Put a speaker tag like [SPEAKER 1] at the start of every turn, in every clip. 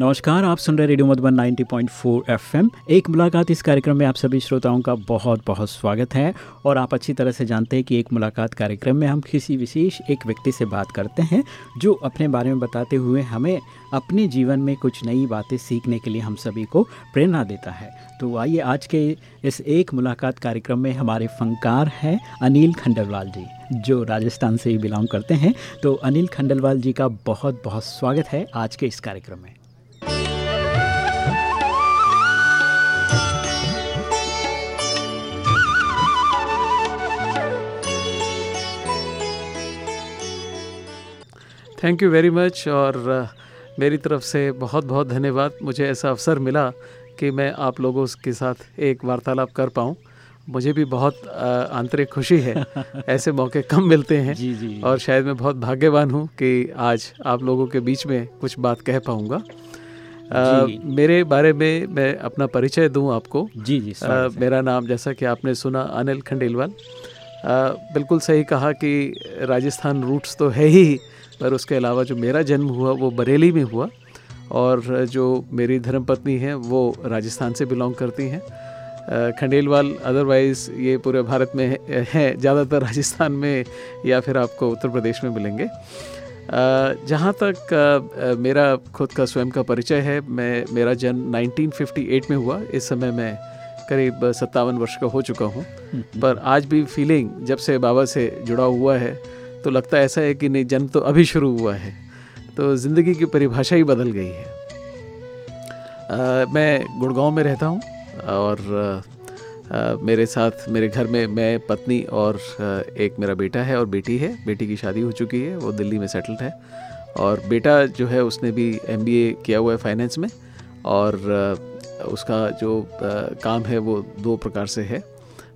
[SPEAKER 1] नमस्कार, आप सुन रहे रेडियो मधुबन 90.4 एफएम। एक मुलाकात इस कार्यक्रम में आप सभी श्रोताओं का बहुत बहुत स्वागत है और आप अच्छी तरह से जानते हैं कि एक मुलाकात कार्यक्रम में हम किसी विशेष एक व्यक्ति से बात करते हैं जो अपने बारे में बताते हुए हमें अपने जीवन में कुछ नई बातें सीखने के लिए हम सभी को प्रेरणा देता है। तो आइए, आज के इस एक मुलाकात कार्यक्रम में हमारे फनकार हैं अनिल खंडलवाल जी, जो राजस्थान से ही बिलोंग करते हैं। तो अनिल खंडलवाल जी का बहुत बहुत स्वागत है आज के इस कार्यक्रम में।
[SPEAKER 2] थैंक यू वेरी मच और uh, मेरी तरफ़ से बहुत बहुत धन्यवाद। मुझे ऐसा अवसर मिला कि मैं आप लोगों के साथ एक वार्तालाप कर पाऊँ। मुझे भी बहुत uh, आंतरिक खुशी है। ऐसे मौके कम मिलते हैं।
[SPEAKER 1] जी जी
[SPEAKER 2] और शायद मैं बहुत भाग्यवान हूँ कि आज आप लोगों के बीच में कुछ बात कह पाऊँगा। मेरे बारे में मैं अपना परिचय दूँ आपको।
[SPEAKER 1] जी जी है।
[SPEAKER 2] मेरा नाम जैसा कि आपने सुना अनिल खंडेलवाल। बिल्कुल सही कहा कि राजस्थान रूट्स तो है ही पर उसके अलावा जो मेरा जन्म हुआ वो बरेली में हुआ और जो मेरी धर्मपत्नी हैं वो राजस्थान से बिलोंग करती हैं। खंडेलवाल अदरवाइज़ ये पूरे भारत में है- हैं ज़्यादातर राजस्थान में या फिर आपको उत्तर प्रदेश में मिलेंगे। जहाँ तक मेरा खुद का स्वयं का परिचय है मैं मेरा जन्म 1958 में हुआ इस समय मैं करीब सत्तावन वर्ष का हो चुका हूँ। पर आज भी फीलिंग जब से बाबा से जुड़ा हुआ है तो लगता ऐसा है कि नहीं जन्म तो अभी शुरू हुआ है तो ज़िंदगी की परिभाषा ही बदल गई है। अ, मैं गुड़गांव में रहता हूँ और अ, मेरे साथ मेरे घर में मैं पत्नी और एक मेरा बेटा है और बेटी है बेटी की शादी हो चुकी है वो दिल्ली में सेटल्ड है और बेटा जो है उसने भी एमबीए किया हुआ है फाइनेंस में और उसका जो काम है वो दो प्रकार से है।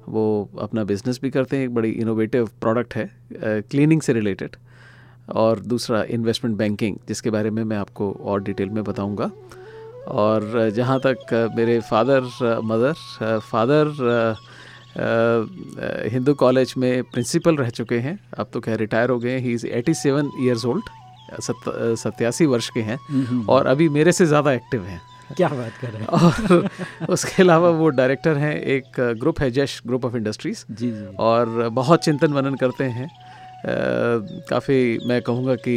[SPEAKER 2] वो अपना बिज़नेस भी करते हैं एक बड़ी इनोवेटिव प्रोडक्ट है क्लीनिंग से रिलेटेड और दूसरा इन्वेस्टमेंट बैंकिंग जिसके बारे में मैं आपको और डिटेल में बताऊँगा। और जहाँ तक मेरे father mother father Hindu College में प्रिंसिपल रह चुके हैं। अब तो क्या रिटायर हो गए ही। Is eighty seven years old सत्यासी वर्ष के हैं।
[SPEAKER 1] हम्म,
[SPEAKER 2] और अभी मेरे से ज़्यादा एक्टिव हैं।
[SPEAKER 1] क्या बात कर रहे हैं?
[SPEAKER 2] और उसके अलावा वो डायरेक्टर हैं एक ग्रुप है जश ग्रुप ऑफ़ इंडस्ट्रीज़
[SPEAKER 1] जी जी।
[SPEAKER 2] और बहुत चिंतन मनन करते हैं। काफ़ी मैं कहूँगा कि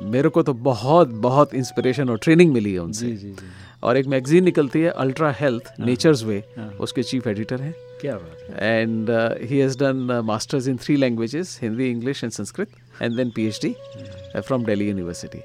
[SPEAKER 2] मेरे को तो बहुत बहुत इंस्पिरेशन और ट्रेनिंग मिली है उनसे।
[SPEAKER 1] जी जी जी।
[SPEAKER 2] और एक मैगजीन निकलती है अल्ट्रा हेल्थ नेचर्स वे। उसके चीफ एडिटर हैं।
[SPEAKER 1] क्या बात
[SPEAKER 2] and he has done masters in three languages Hindi English and Sanskrit and then PhD from Delhi University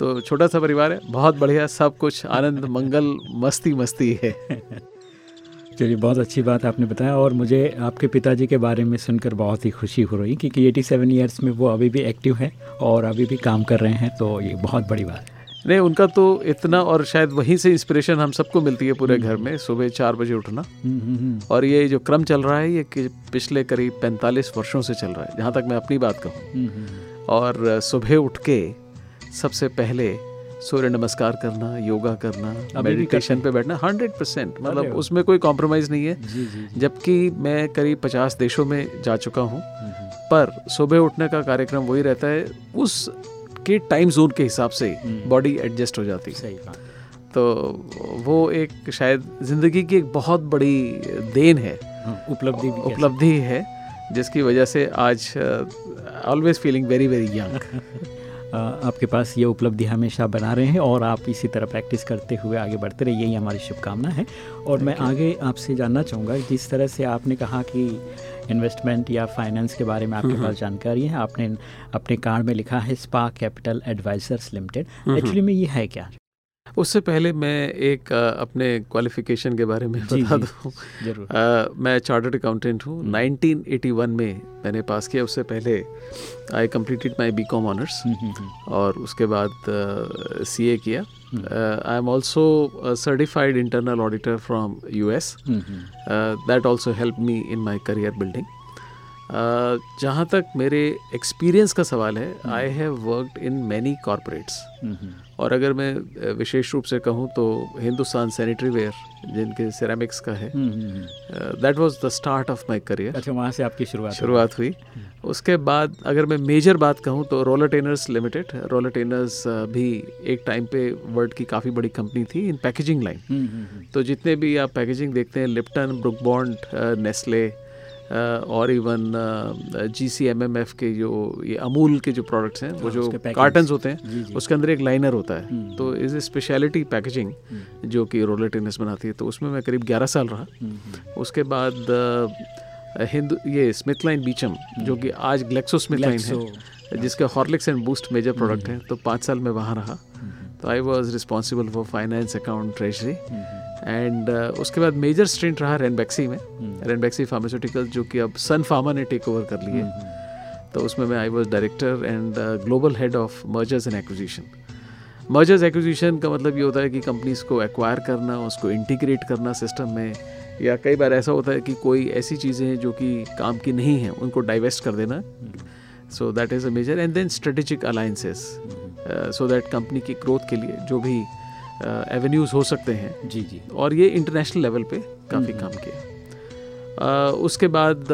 [SPEAKER 2] तो छोटा सा परिवार है बहुत बढ़िया सब कुछ आनंद मंगल मस्ती मस्ती है।
[SPEAKER 1] चलिए बहुत अच्छी बात आपने बताया और मुझे आपके पिताजी के बारे में सुनकर बहुत ही खुशी हो रही क्योंकि 87 इयर्स में वो अभी भी एक्टिव हैं और अभी भी काम कर रहे हैं तो ये बहुत बड़ी बात है।
[SPEAKER 2] नहीं उनका तो इतना और शायद वहीं से इंस्पिरेशन हम सबको मिलती है पूरे घर में सुबह चार बजे उठना।
[SPEAKER 1] हम्म, हम्म, हम्म।
[SPEAKER 2] और ये जो क्रम चल रहा है ये पिछले करीब पैंतालीस वर्षों से चल रहा है जहाँ तक मैं अपनी बात कहूँ। और सुबह उठ के सबसे पहले सूर्य नमस्कार करना योगा करना मेडिटेशन पे बैठना हंड्रेड परसेंट मतलब उसमें कोई कॉम्प्रोमाइज़ नहीं है। जबकि मैं करीब पचास देशों में जा चुका हूँ
[SPEAKER 1] हम्म, हम्म,
[SPEAKER 2] पर सुबह उठने का कार्यक्रम वही रहता है उस के टाइम जोन के हिसाब से
[SPEAKER 1] हम्म।
[SPEAKER 2] बॉडी एडजस्ट हो जाती है।
[SPEAKER 1] सही
[SPEAKER 2] तो वो एक शायद ज़िंदगी की एक बहुत बड़ी देन है।
[SPEAKER 1] हाँ, उपलब्धि
[SPEAKER 2] उपलब्धि है। जिसकी वजह से आज always feeling very very
[SPEAKER 1] young आपके पास ये उपलब्धि हमेशा बना रहे हैं और आप इसी तरह प्रैक्टिस करते हुए आगे बढ़ते रहे यही हमारी शुभकामना है। और मैं आगे आपसे जानना चाहूँगा जिस तरह से आपने कहा कि इन्वेस्टमेंट या फाइनेंस के बारे में आपके पास जानकारी है आपने अपने कार्ड में लिखा है SPA capital advisors limited actually में ये है क्या?
[SPEAKER 2] उससे पहले मैं एक अ, अपने क्वालिफिकेशन के बारे में बता। दूँ। मैं चार्टर्ड अकाउंटेंट हूँ। 1981 में मैंने पास किया। उससे पहले I completed my B com honours
[SPEAKER 1] hmm, hmm, hmm.
[SPEAKER 2] और उसके बाद सी ए किया। I am also certified internal auditor from U S
[SPEAKER 1] hmm, hmm.
[SPEAKER 2] That also help me in my career building जहाँ तक मेरे एक्सपीरियंस का सवाल है I have worked in many corporates और अगर मैं विशेष रूप से कहूँ तो हिंदुस्तान सैनिटरी वेयर जिनके सिरेमिक्स का है that was the start of my career
[SPEAKER 1] अच्छा वहाँ से आपकी शुरुआत
[SPEAKER 2] शुरुआत हुई। उसके बाद अगर मैं मेजर बात कहूँ तो रोलर टेनर्स लिमिटेड रोलर टेनर्स भी एक टाइम पे वर्ल्ड की काफ़ी बड़ी कंपनी थी इन पैकेजिंग लाइन तो जितने भी आप पैकेजिंग देखते हैं लिप्टन ब्रुक बॉन्ड नेस्ले और even G C M M F के जो ये अमूल के जो प्रोडक्ट्स हैं वो हाँ, जो कार्टन होते हैं जी जी। उसके अंदर एक लाइनर होता है। हम्म, तो इज़ ए स्पेशलिटी पैकेजिंग जो कि रोलर टेनिस बनाती है तो उसमें मैं करीब 11 साल रहा। हम्म, हम्म। उसके बाद हिंदू ये स्मिथ लाइन बीचम जो कि आज ग्लेक्सो स्मिथ लाइन है जिसके Horlicks and Boost major product हैं तो पाँच साल में वहाँ रहा। तो I was responsible for finance account treasury and उसके बाद मेजर स्ट्रेंट रहा रेनबैक्सी में. रेनबैक्सी hmm. फार्मास्यूटिकल जो कि अब सन फार्मा ने टेक ओवर कर लिए. Hmm. तो उसमें मैं I was director and global head of mergers and acquisition mergers acquisition का मतलब ये होता है कि कंपनीज़ को एक्वायर करना उसको इंटीग्रेट करना सिस्टम में. या कई बार ऐसा होता है कि कोई ऐसी चीज़ें हैं जो कि काम की नहीं हैं उनको डाइवेस्ट कर देना. So that is a major and then strategic alliances so that company की ग्रोथ के लिए जो भी एवेन्यूज़ uh, हो सकते हैं।
[SPEAKER 1] जी जी।
[SPEAKER 2] और ये इंटरनेशनल लेवल पे काफ़ी काम किया Uh, उसके बाद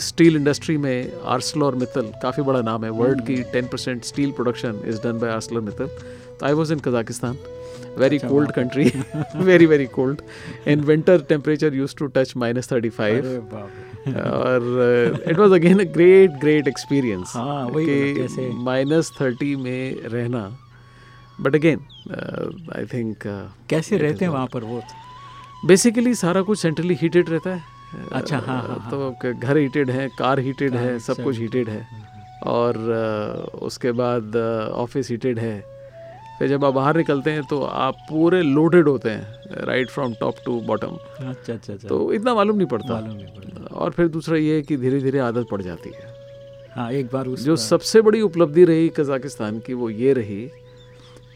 [SPEAKER 2] स्टील uh, इंडस्ट्री में आर्सलो और मित्तल काफ़ी बड़ा नाम है। वर्ल्ड की ten percent steel production is done by Arcelor Mittal तो I was in Kazakhstan very cold country very very cold in winter temperature use to touch minus thirty five और it was again a great great experience कि minus thirty में रहना। But again I think
[SPEAKER 1] कैसे रहते हैं वहाँ पर वो?
[SPEAKER 2] बेसिकली सारा कुछ सेंट्रली हीटेड रहता है।
[SPEAKER 1] अच्छा हाँ, हाँ,
[SPEAKER 2] हाँ। तो घर हीटेड है कार हीटेड है सब कुछ हीटेड है। और uh, उसके बाद ऑफ़िस uh, हीटेड है। फिर जब आप बाहर निकलते हैं तो आप पूरे लोडेड होते हैं right from top to bottom
[SPEAKER 1] अच्छा अच्छा
[SPEAKER 2] तो इतना मालूम नहीं पड़ता। मालूम नहीं पड़ता। और फिर दूसरा ये है कि धीरे धीरे आदत पड़ जाती है।
[SPEAKER 1] हाँ एक बार
[SPEAKER 2] उस जो सबसे बड़ी उपलब्धि रही कजाकिस्तान की वो ये रही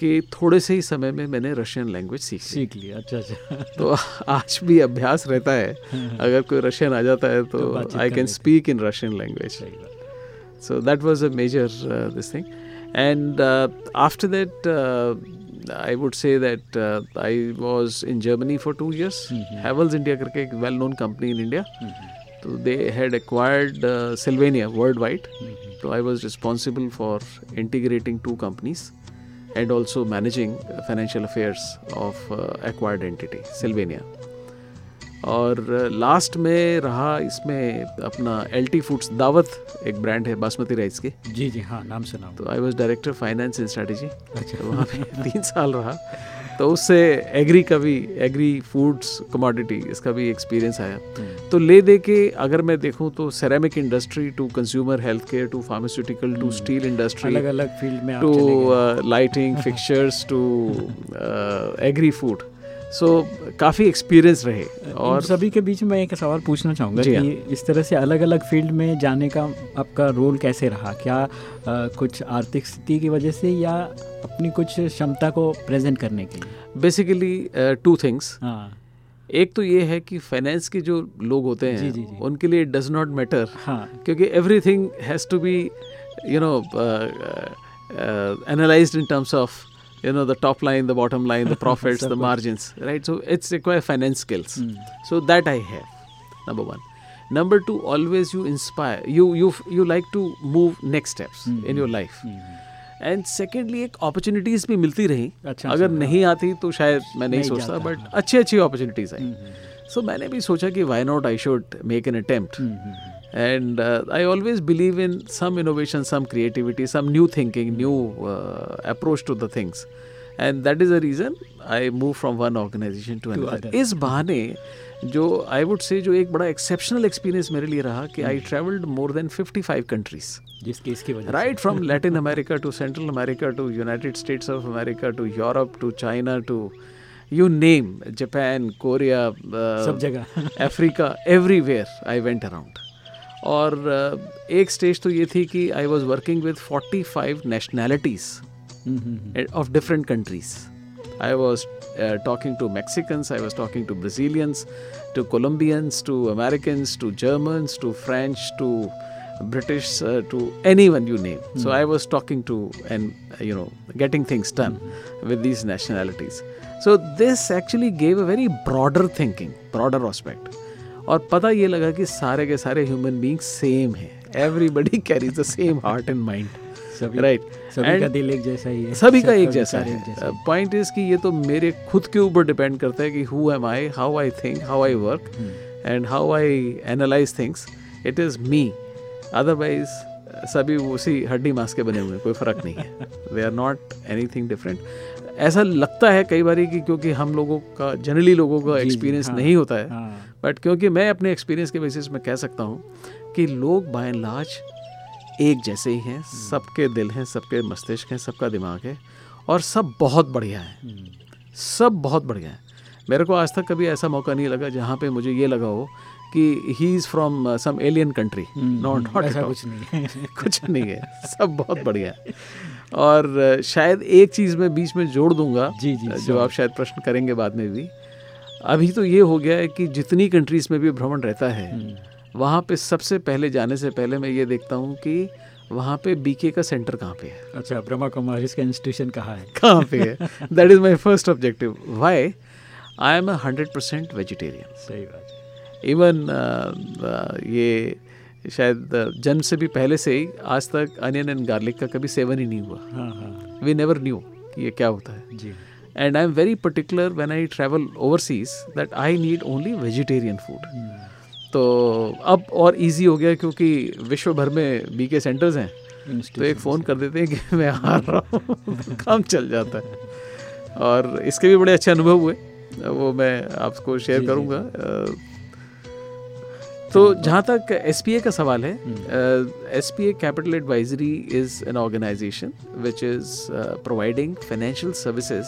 [SPEAKER 2] कि थोड़े से ही समय में मैंने रशियन लैंग्वेज सीख
[SPEAKER 1] सीख लिया अच्छा अच्छा।
[SPEAKER 2] तो आज भी अभ्यास रहता है। अगर कोई रशियन आ जाता है तो I can speak in Russian language so that was a major this thing and after that I would say that I was in Germany for two years Havells India करके एक well known company in India तो they had acquired Sylvania worldwide तो I was responsible for integrating two companies and also managing financial affairs of uh, acquired entity Sylvania और last में रहा इसमें अपना L T foods दावत एक brand है बासमती राइस के।
[SPEAKER 1] जी जी हाँ नाम सुना
[SPEAKER 2] तो I was director finance and strategy अच्छा। तो वहाँ पे तीन साल रहा। तो उससे एग्री का भी एग्री फूड्स कमोडिटी इसका भी एक्सपीरियंस आया। हम्म। तो ले दे के अगर मैं देखूँ तो ceramic industry to consumer health care to pharmaceutical to steel industry
[SPEAKER 1] अलग अलग फ़ील्ड में
[SPEAKER 2] to lighting fixtures to agri food so so, काफ़ी एक्सपीरियंस रहे।
[SPEAKER 1] और सभी के बीच में एक सवाल पूछना चाहूँगा कि हाँ। इस तरह से अलग अलग फ़ील्ड में जाने का आपका रोल कैसे रहा? क्या आ, कुछ आर्थिक स्थिति की वजह से या अपनी कुछ क्षमता को प्रेजेंट करने के लिए?
[SPEAKER 2] बेसिकली टू थिंग्स एक तो ये है कि फाइनेंस के जो लोग होते हैं जी, जी, जी. उनके लिए डज नॉट मैटर क्योंकि everything has to be you know analyse in terms of you know the top line the bottom line the profits the margins right so it's require finance skills mm. so that i have number one number two always you inspire you you you like to move next steps mm-hmm. in your life mm-hmm. And secondly एक opportunities भी मिलती रही अच्छा, अगर अच्छा, नहीं आती तो शायद मैं नहीं, नहीं सोचता बट अच्छी अच्छी अपॉर्चुनिटीज़ आई सो मैंने भी सोचा कि why not I should make an attempt and uh, i always believe in some innovation some creativity some new thinking new uh, approach to the things. And that is the reason i move from one organization to another. इस बहाने जो I would say जो एक बड़ा exceptional experience मेरे लिए रहा कि I travelled more than 55 countries
[SPEAKER 1] जिसकी इसकी वजह
[SPEAKER 2] right from Latin America to Central America to United States of America to Europe to China to you name Japan Korea
[SPEAKER 1] सब जगह।
[SPEAKER 2] Africa everywhere I went around और एक stage तो ये थी कि I was working with forty five nationalities of different countries I was talking to Mexicans, I was talking to Brazilians, to Colombians, to Americans, to Germans, to French, to British uh, to anyone you name. So I was talking to and uh, you know getting things done with these nationalities. So this actually gave a very broader thinking, broader aspect. और पता ये लगा कि सारे के सारे human being same है. Everybody carries the same heart and mind
[SPEAKER 1] सभी
[SPEAKER 2] राइट
[SPEAKER 1] सभी का दिल एक जैसा ही है.
[SPEAKER 2] सभी का एक जैसा है. पॉइंट इज़ कि ये तो मेरे खुद के ऊपर डिपेंड करता है कि who am I how I think how I work and how I analyse things it is me otherwise सभी उसी हड्डी मांस के बने हुए हैं. कोई फ़र्क नहीं है. They are not anything different ऐसा लगता है कई बार कि क्योंकि हम लोगों का जनरली लोगों का एक्सपीरियंस
[SPEAKER 1] हाँ,
[SPEAKER 2] नहीं होता है
[SPEAKER 1] हाँ.
[SPEAKER 2] बट क्योंकि मैं अपने एक्सपीरियंस के बेसिस में कह सकता हूँ कि लोग बाय एंड लार्ज एक जैसे ही हैं सबके दिल हैं सबके मस्तिष्क हैं सबका दिमाग है और सब बहुत बढ़िया है। सब बहुत बढ़िया है। मेरे को आज तक कभी ऐसा मौका नहीं लगा जहाँ पे मुझे ये लगा हो कि he is from some alien country not not
[SPEAKER 1] ऐसा कुछ नहीं है।
[SPEAKER 2] कुछ नहीं है। सब बहुत बढ़िया है। और शायद एक चीज़ मैं बीच में जोड़ दूँगा
[SPEAKER 1] जी, जी,
[SPEAKER 2] जो आप शायद प्रश्न करेंगे बाद में भी। अभी तो ये हो गया है कि जितनी कंट्रीज़ में भी भ्रमण रहता है वहाँ पे सबसे पहले जाने से पहले मैं ये देखता हूँ कि वहाँ पे बीके का सेंटर कहाँ पे है।
[SPEAKER 1] अच्छा ब्रह्मा कुमारी का इंस्टीट्यूशन कहाँ है?
[SPEAKER 2] कहाँ पे है? That is my first objective why I am hundred percent vegetarian
[SPEAKER 1] सही बात।
[SPEAKER 2] इवन ये शायद uh, जन्म से भी पहले से ही आज तक अनियन एंड गार्लिक का कभी सेवन ही नहीं हुआ। वी नेवर न्यू कि ये क्या होता है।
[SPEAKER 1] जी।
[SPEAKER 2] And I am very particular when I travel overseas that I need only vegetarian food तो अब और इजी हो गया क्योंकि विश्व भर में बी के सेंटर्स हैं। तो एक फ़ोन कर देते हैं कि मैं आ रहा हूँ काम चल जाता है। और इसके भी बड़े अच्छे अनुभव हुए। वो मैं आपको शेयर। करूँगा। तो जहाँ तक एस का सवाल है S P A capital advisory is an organization which is providing financial services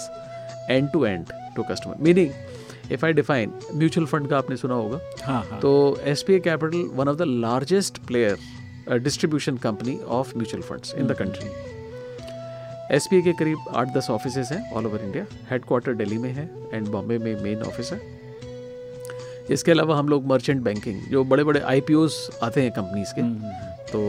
[SPEAKER 2] end to end to customer meaning if I define mutual fund का आपने सुना होगा
[SPEAKER 1] हाँ हाँ।
[SPEAKER 2] तो S P A capital one of the largest player distribution company of mutual funds in the country S के करीब आठ दस ऑफ़िस हैं all over India headquarter Delhi में है एंड बॉम्बे में मेन ऑफ़िस है. इसके अलावा हम लोग मर्चेंट बैंकिंग जो बड़े बड़े आई आते हैं कंपनीज़ के
[SPEAKER 1] हम्म,
[SPEAKER 2] तो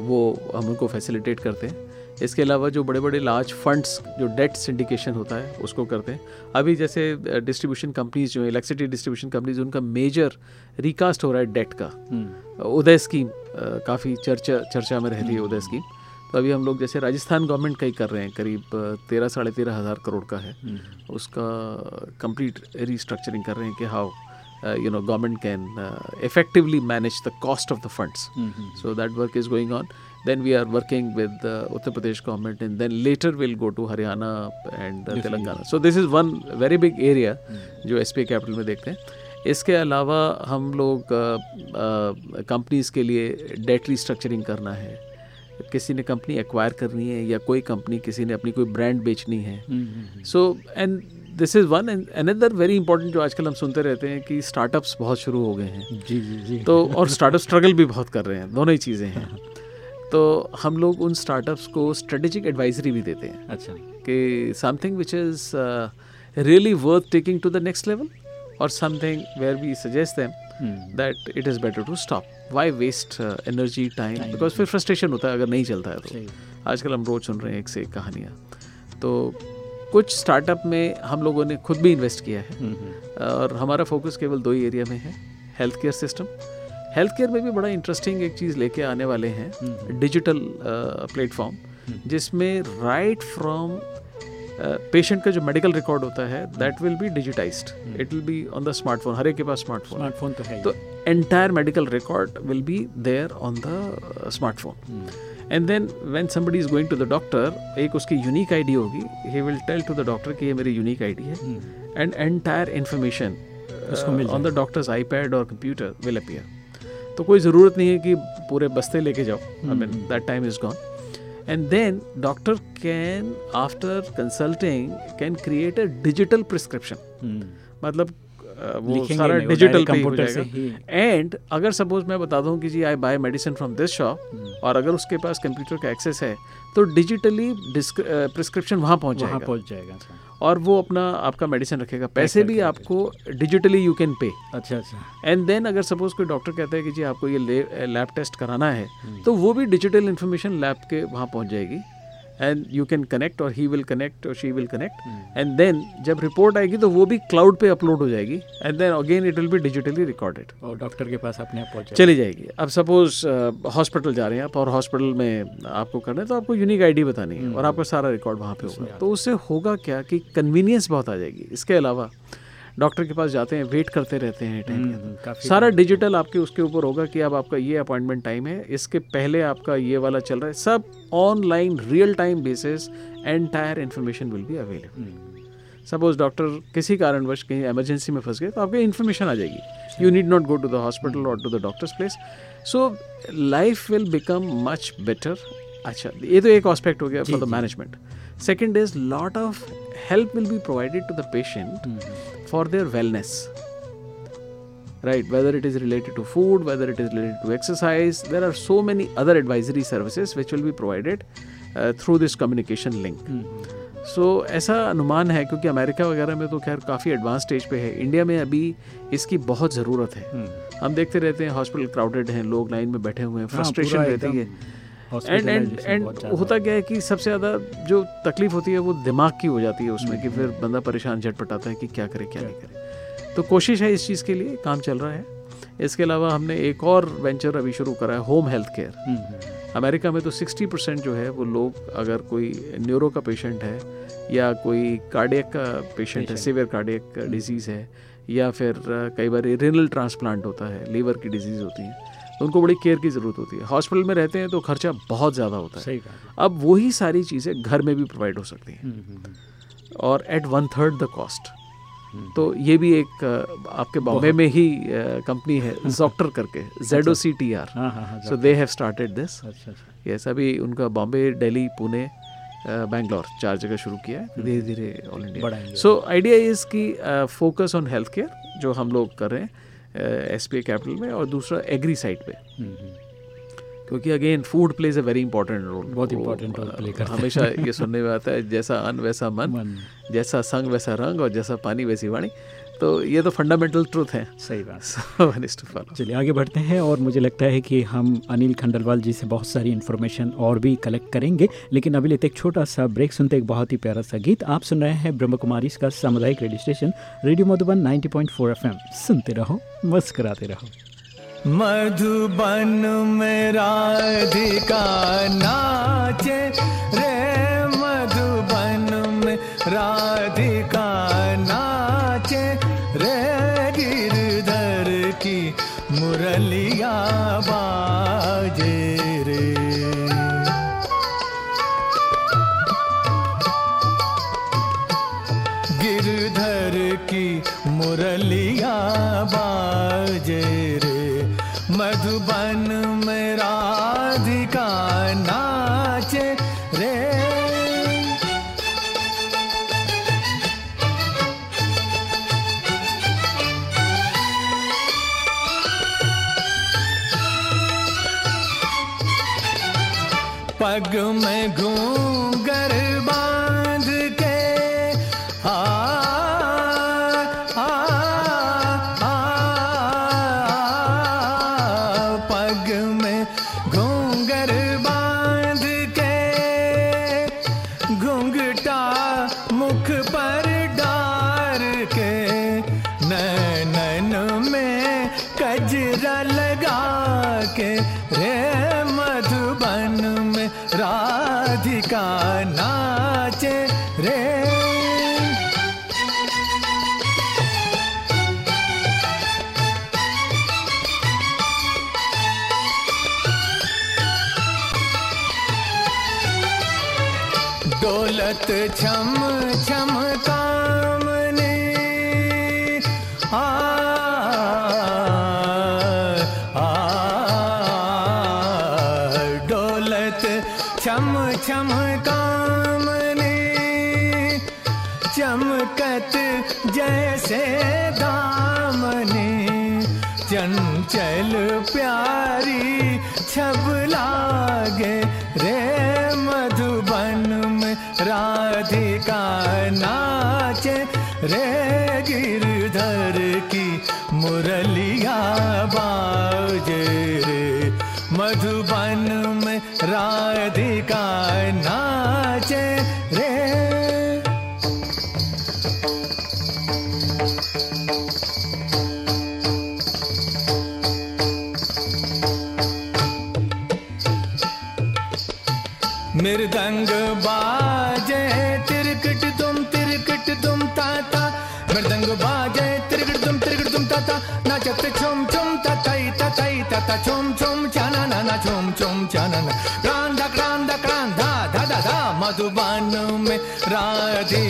[SPEAKER 2] वो हम उनको फैसिलिटेट करते हैं. इसके अलावा जो बड़े बड़े लार्ज फंड्स जो डेट सिंडिकेशन होता है उसको करते हैं। अभी जैसे डिस्ट्रीब्यूशन कंपनीज़ जो है इलेक्ट्रिसिटी डिस्ट्रीब्यूशन कंपनीज़ उनका मेजर रिकास्ट हो रहा है डेट का।
[SPEAKER 1] हम्म,
[SPEAKER 2] उदय स्कीम काफ़ी चर्चा चर्चा में रहती है उदय स्कीम तो अभी हम लोग जैसे राजस्थान गवर्नमेंट का ही कर रहे हैं करीब तेरह साढ़े तेरह हज़ार करोड़ का है।
[SPEAKER 1] हम्म,
[SPEAKER 2] उसका कंप्लीट रीस्ट्रक्चरिंग कर रहे हैं कि how you know government can effectively manage the cost of the funds
[SPEAKER 1] hmm, hmm,
[SPEAKER 2] so that work is going on then we are working with the uttar pradesh government and then later we'll go to haryana and uh, telangana. So this is one very big area जो S capital में देखते हैं। इसके अलावा हम लोग companies के लिए डेट रिस्ट्रक्चरिंग करना है। किसी ने कंपनी एक्वायर करनी है या कोई कंपनी किसी ने अपनी कोई ब्रांड बेचनी है। So and this is one and another very important जो आजकल हम सुनते रहते हैं कि स्टार्टअप्स बहुत शुरू हो गए हैं।
[SPEAKER 1] जी जी जी।
[SPEAKER 2] तो और स्टार्टअप स्ट्रगल भी बहुत कर रहे हैं। दोनों ही चीज़ें हैं। तो हम लोग उन स्टार्टअप्स को स्ट्रेटेजिक एडवाइजरी भी देते हैं।
[SPEAKER 1] अच्छा।
[SPEAKER 2] कि something which is really worth taking to the next level और something where we suggest
[SPEAKER 1] them
[SPEAKER 2] that it is better to stop why waste energy time because फिर फ्रस्ट्रेशन होता है अगर नहीं चलता है तो। आजकल हम रोज सुन रहे हैं एक से एक कहानियाँ। तो कुछ स्टार्टअप में हम लोगों ने खुद भी इन्वेस्ट किया है।
[SPEAKER 1] हम्म, हम्म,
[SPEAKER 2] और हमारा फोकस केवल दो ही एरिया में है health care system health care में भी बड़ा इंटरेस्टिंग एक चीज़ लेके आने वाले हैं डिजिटल प्लेटफॉर्म जिसमें राइट फ्रॉम पेशेंट का जो मेडिकल रिकॉर्ड होता है that will be digitized it will be on the smartphone हर एक के पास स्मार्टफ़ोन
[SPEAKER 1] स्मार्टफ़ोन तो है
[SPEAKER 2] तो entire medical record will be there on the smartphone and then when somebody is going to the doctor एक उसकी यूनिक आईडी होगी। He will tell to the doctor कि ये मेरी यूनिक आईडी है। एंड एंटायर इन्फॉर्मेशन
[SPEAKER 1] उसको
[SPEAKER 2] on the doctor's iPad और computer will appear तो कोई ज़रूरत नहीं है कि पूरे बस्ते लेके जाओ। I mean that time is gone and then doctor can after consulting can create a digital
[SPEAKER 1] prescription
[SPEAKER 2] मतलब वो सारा डिजिटल हो जाएगा एंड अगर सपोज़ मैं बता दूँ कि जी I buy medicine from this shop और अगर उसके पास कंप्यूटर का एक्सेस है तो डिजिटली प्रिस्क्रिप्शन वहाँ पहुँच जाएगा।
[SPEAKER 1] पहुँच जाएगा
[SPEAKER 2] और वो अपना आपका मेडिसिन रखेगा। पैसे भी आपको डिजिटली यू कैन पे
[SPEAKER 1] अच्छा अच्छा।
[SPEAKER 2] एंड देन अगर सपोज़ कोई डॉक्टर कहता है कि जी आपको ये लैब टेस्ट कराना है हम्म। तो वो भी डिजिटल इन्फॉर्मेशन लैब के वहाँ पहुँच जाएगी। एंड यू कैन कनेक्ट और ही विल कनेक्ट और she will connect and then जब रिपोर्ट आएगी तो वो भी क्लाउड पे अपलोड हो जाएगी and then again it will be digitally recorded
[SPEAKER 1] और डॉक्टर के पास अपने आप
[SPEAKER 2] चली जाएगी। अब सपोज़ हॉस्पिटल uh, जा रहे हैं आप और हॉस्पिटल में आपको करना है तो आपको यूनिक आईडी बतानी है hmm. और आपका सारा रिकॉर्ड वहाँ पे होगा। तो उससे होगा क्या कि कन्वीनियंस बहुत आ जाएगी। इसके अलावा डॉक्टर के पास जाते हैं वेट करते रहते हैं टाइम हम्म, सारा डिजिटल आपके उसके ऊपर होगा कि अब आपका ये अपॉइंटमेंट टाइम है इसके पहले आपका ये वाला चल रहा है सब online real time basis entire information will be available suppose doctor किसी कारणवश कहीं एमरजेंसी में फंस गए तो आपको इन्फॉर्मेशन आ जाएगी। You need not go to the hospital और to the doctor's place so life will become much better अच्छा ये तो एक ऑस्पेक्ट हो गया for the management second is lot of help will be provided to the patient for their wellness right whether it is related to food whether it is related to exercise there are so many other advisory services which will be provided through this communication link so ऐसा अनुमान है क्योंकि America वगैरह में तो खैर काफ़ी advance stage पे है। इंडिया में अभी इसकी बहुत ज़रूरत है। hmm. हम देखते रहते हैं हॉस्पिटल क्राउडेड हैं लोग लाइन में बैठे हुए हैं हाँ, फ्रस्ट्रेशन रहती है। एंड एंड एंड होता क्या है कि सबसे ज़्यादा जो तकलीफ़ होती है वो दिमाग की हो जाती है उसमें कि फिर बंदा परेशान झटपटाता है कि क्या करे क्या नहीं करे। तो कोशिश है इस चीज़ के लिए काम चल रहा है। इसके अलावा हमने एक और वेंचर अभी शुरू करा है होम हेल्थ केयर। अमेरिका में तो 60 परसेंट जो है वो लोग अगर कोई न्यूरो का पेशेंट है या कोई कार्डियक का पेशेंट है सिवियर कार्डियक डिज़ीज़ है या फिर कई बार रिनल ट्रांसप्लांट होता है लीवर की डिज़ीज़ होती है। तो उनको बड़ी केयर की ज़रूरत होती है। हॉस्पिटल में रहते हैं तो खर्चा बहुत ज़्यादा होता है।
[SPEAKER 1] सही
[SPEAKER 2] अब वही सारी चीज़ें घर में भी प्रोवाइड हो सकती हैं। हम्म, हम्म, हम्म। और at one third the cost तो ये भी एक आपके बॉम्बे में ही कंपनी है जॉक्टर करके Z O C T R so they have started this yes अभी उनका बॉम्बे दिल्ली पुणे बैंगलोर चार जगह शुरू किया है। धीरे धीरे all India so idea is key focus on health care जो हम लोग कर रहे हैं। एस पी कैपिटल में और दूसरा एग्री साइड पे। हम्म, हम्म। क्योंकि again food plays a very important role
[SPEAKER 1] बहुत इंपॉर्टेंट रोल प्ले करता
[SPEAKER 2] है। हमेशा ये सुनने में आता है जैसा अन्न वैसा मन, मन। जैसा संग वैसा रंग और जैसा पानी वैसी वाणी। तो ये तो फंडामेंटल ट्रूथ है।
[SPEAKER 1] सही बात। चलिए आगे बढ़ते हैं और मुझे लगता है कि हम अनिल खंडलवाल जी से बहुत सारी इन्फॉर्मेशन और भी कलेक्ट करेंगे लेकिन अभी लेते एक छोटा सा ब्रेक सुनते एक बहुत ही प्यारा सा गीत। आप सुन रहे हैं ब्रह्म कुमारी का सामुदायिक radio station radio Madhuban 90.4 FM सुनते रहो मुस्कराते रहो।
[SPEAKER 3] मधुबन में राधिका नाचे रे मधुबन में राधिका पग में घूंगर छम छम मुरलिया बाजे रे। मधुबन में राधिका नाचे रे। मृदंग बाजे, तिरकट तुम तिरकट तुम, ताता। मृदंग बाजे चुम् चुम् तत तत तत चुम् चुम् चुम् चुम् च क्रान्ध क्रान्ध क्रान्दा दधा मधुबन् राधि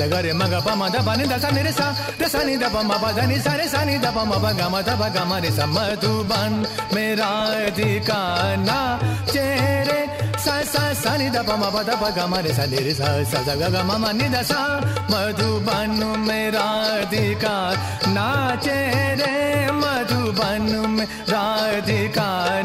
[SPEAKER 3] నిస రే స గ రే మ గ ప మ ద ప ని ద స ని రే స రే స ని ద ప మ ప ద ని స రే స ని ద ప మ ప గ మ ద ప గ మ రే స మధుబన్ मेरा अधिकाना चेरे स स स नि द प म प द प ग म रे स नि रे स स स ग ग म म नि द स मधुबन मेरा अधिकार नाचे रे मधुबन मेरा अधिकार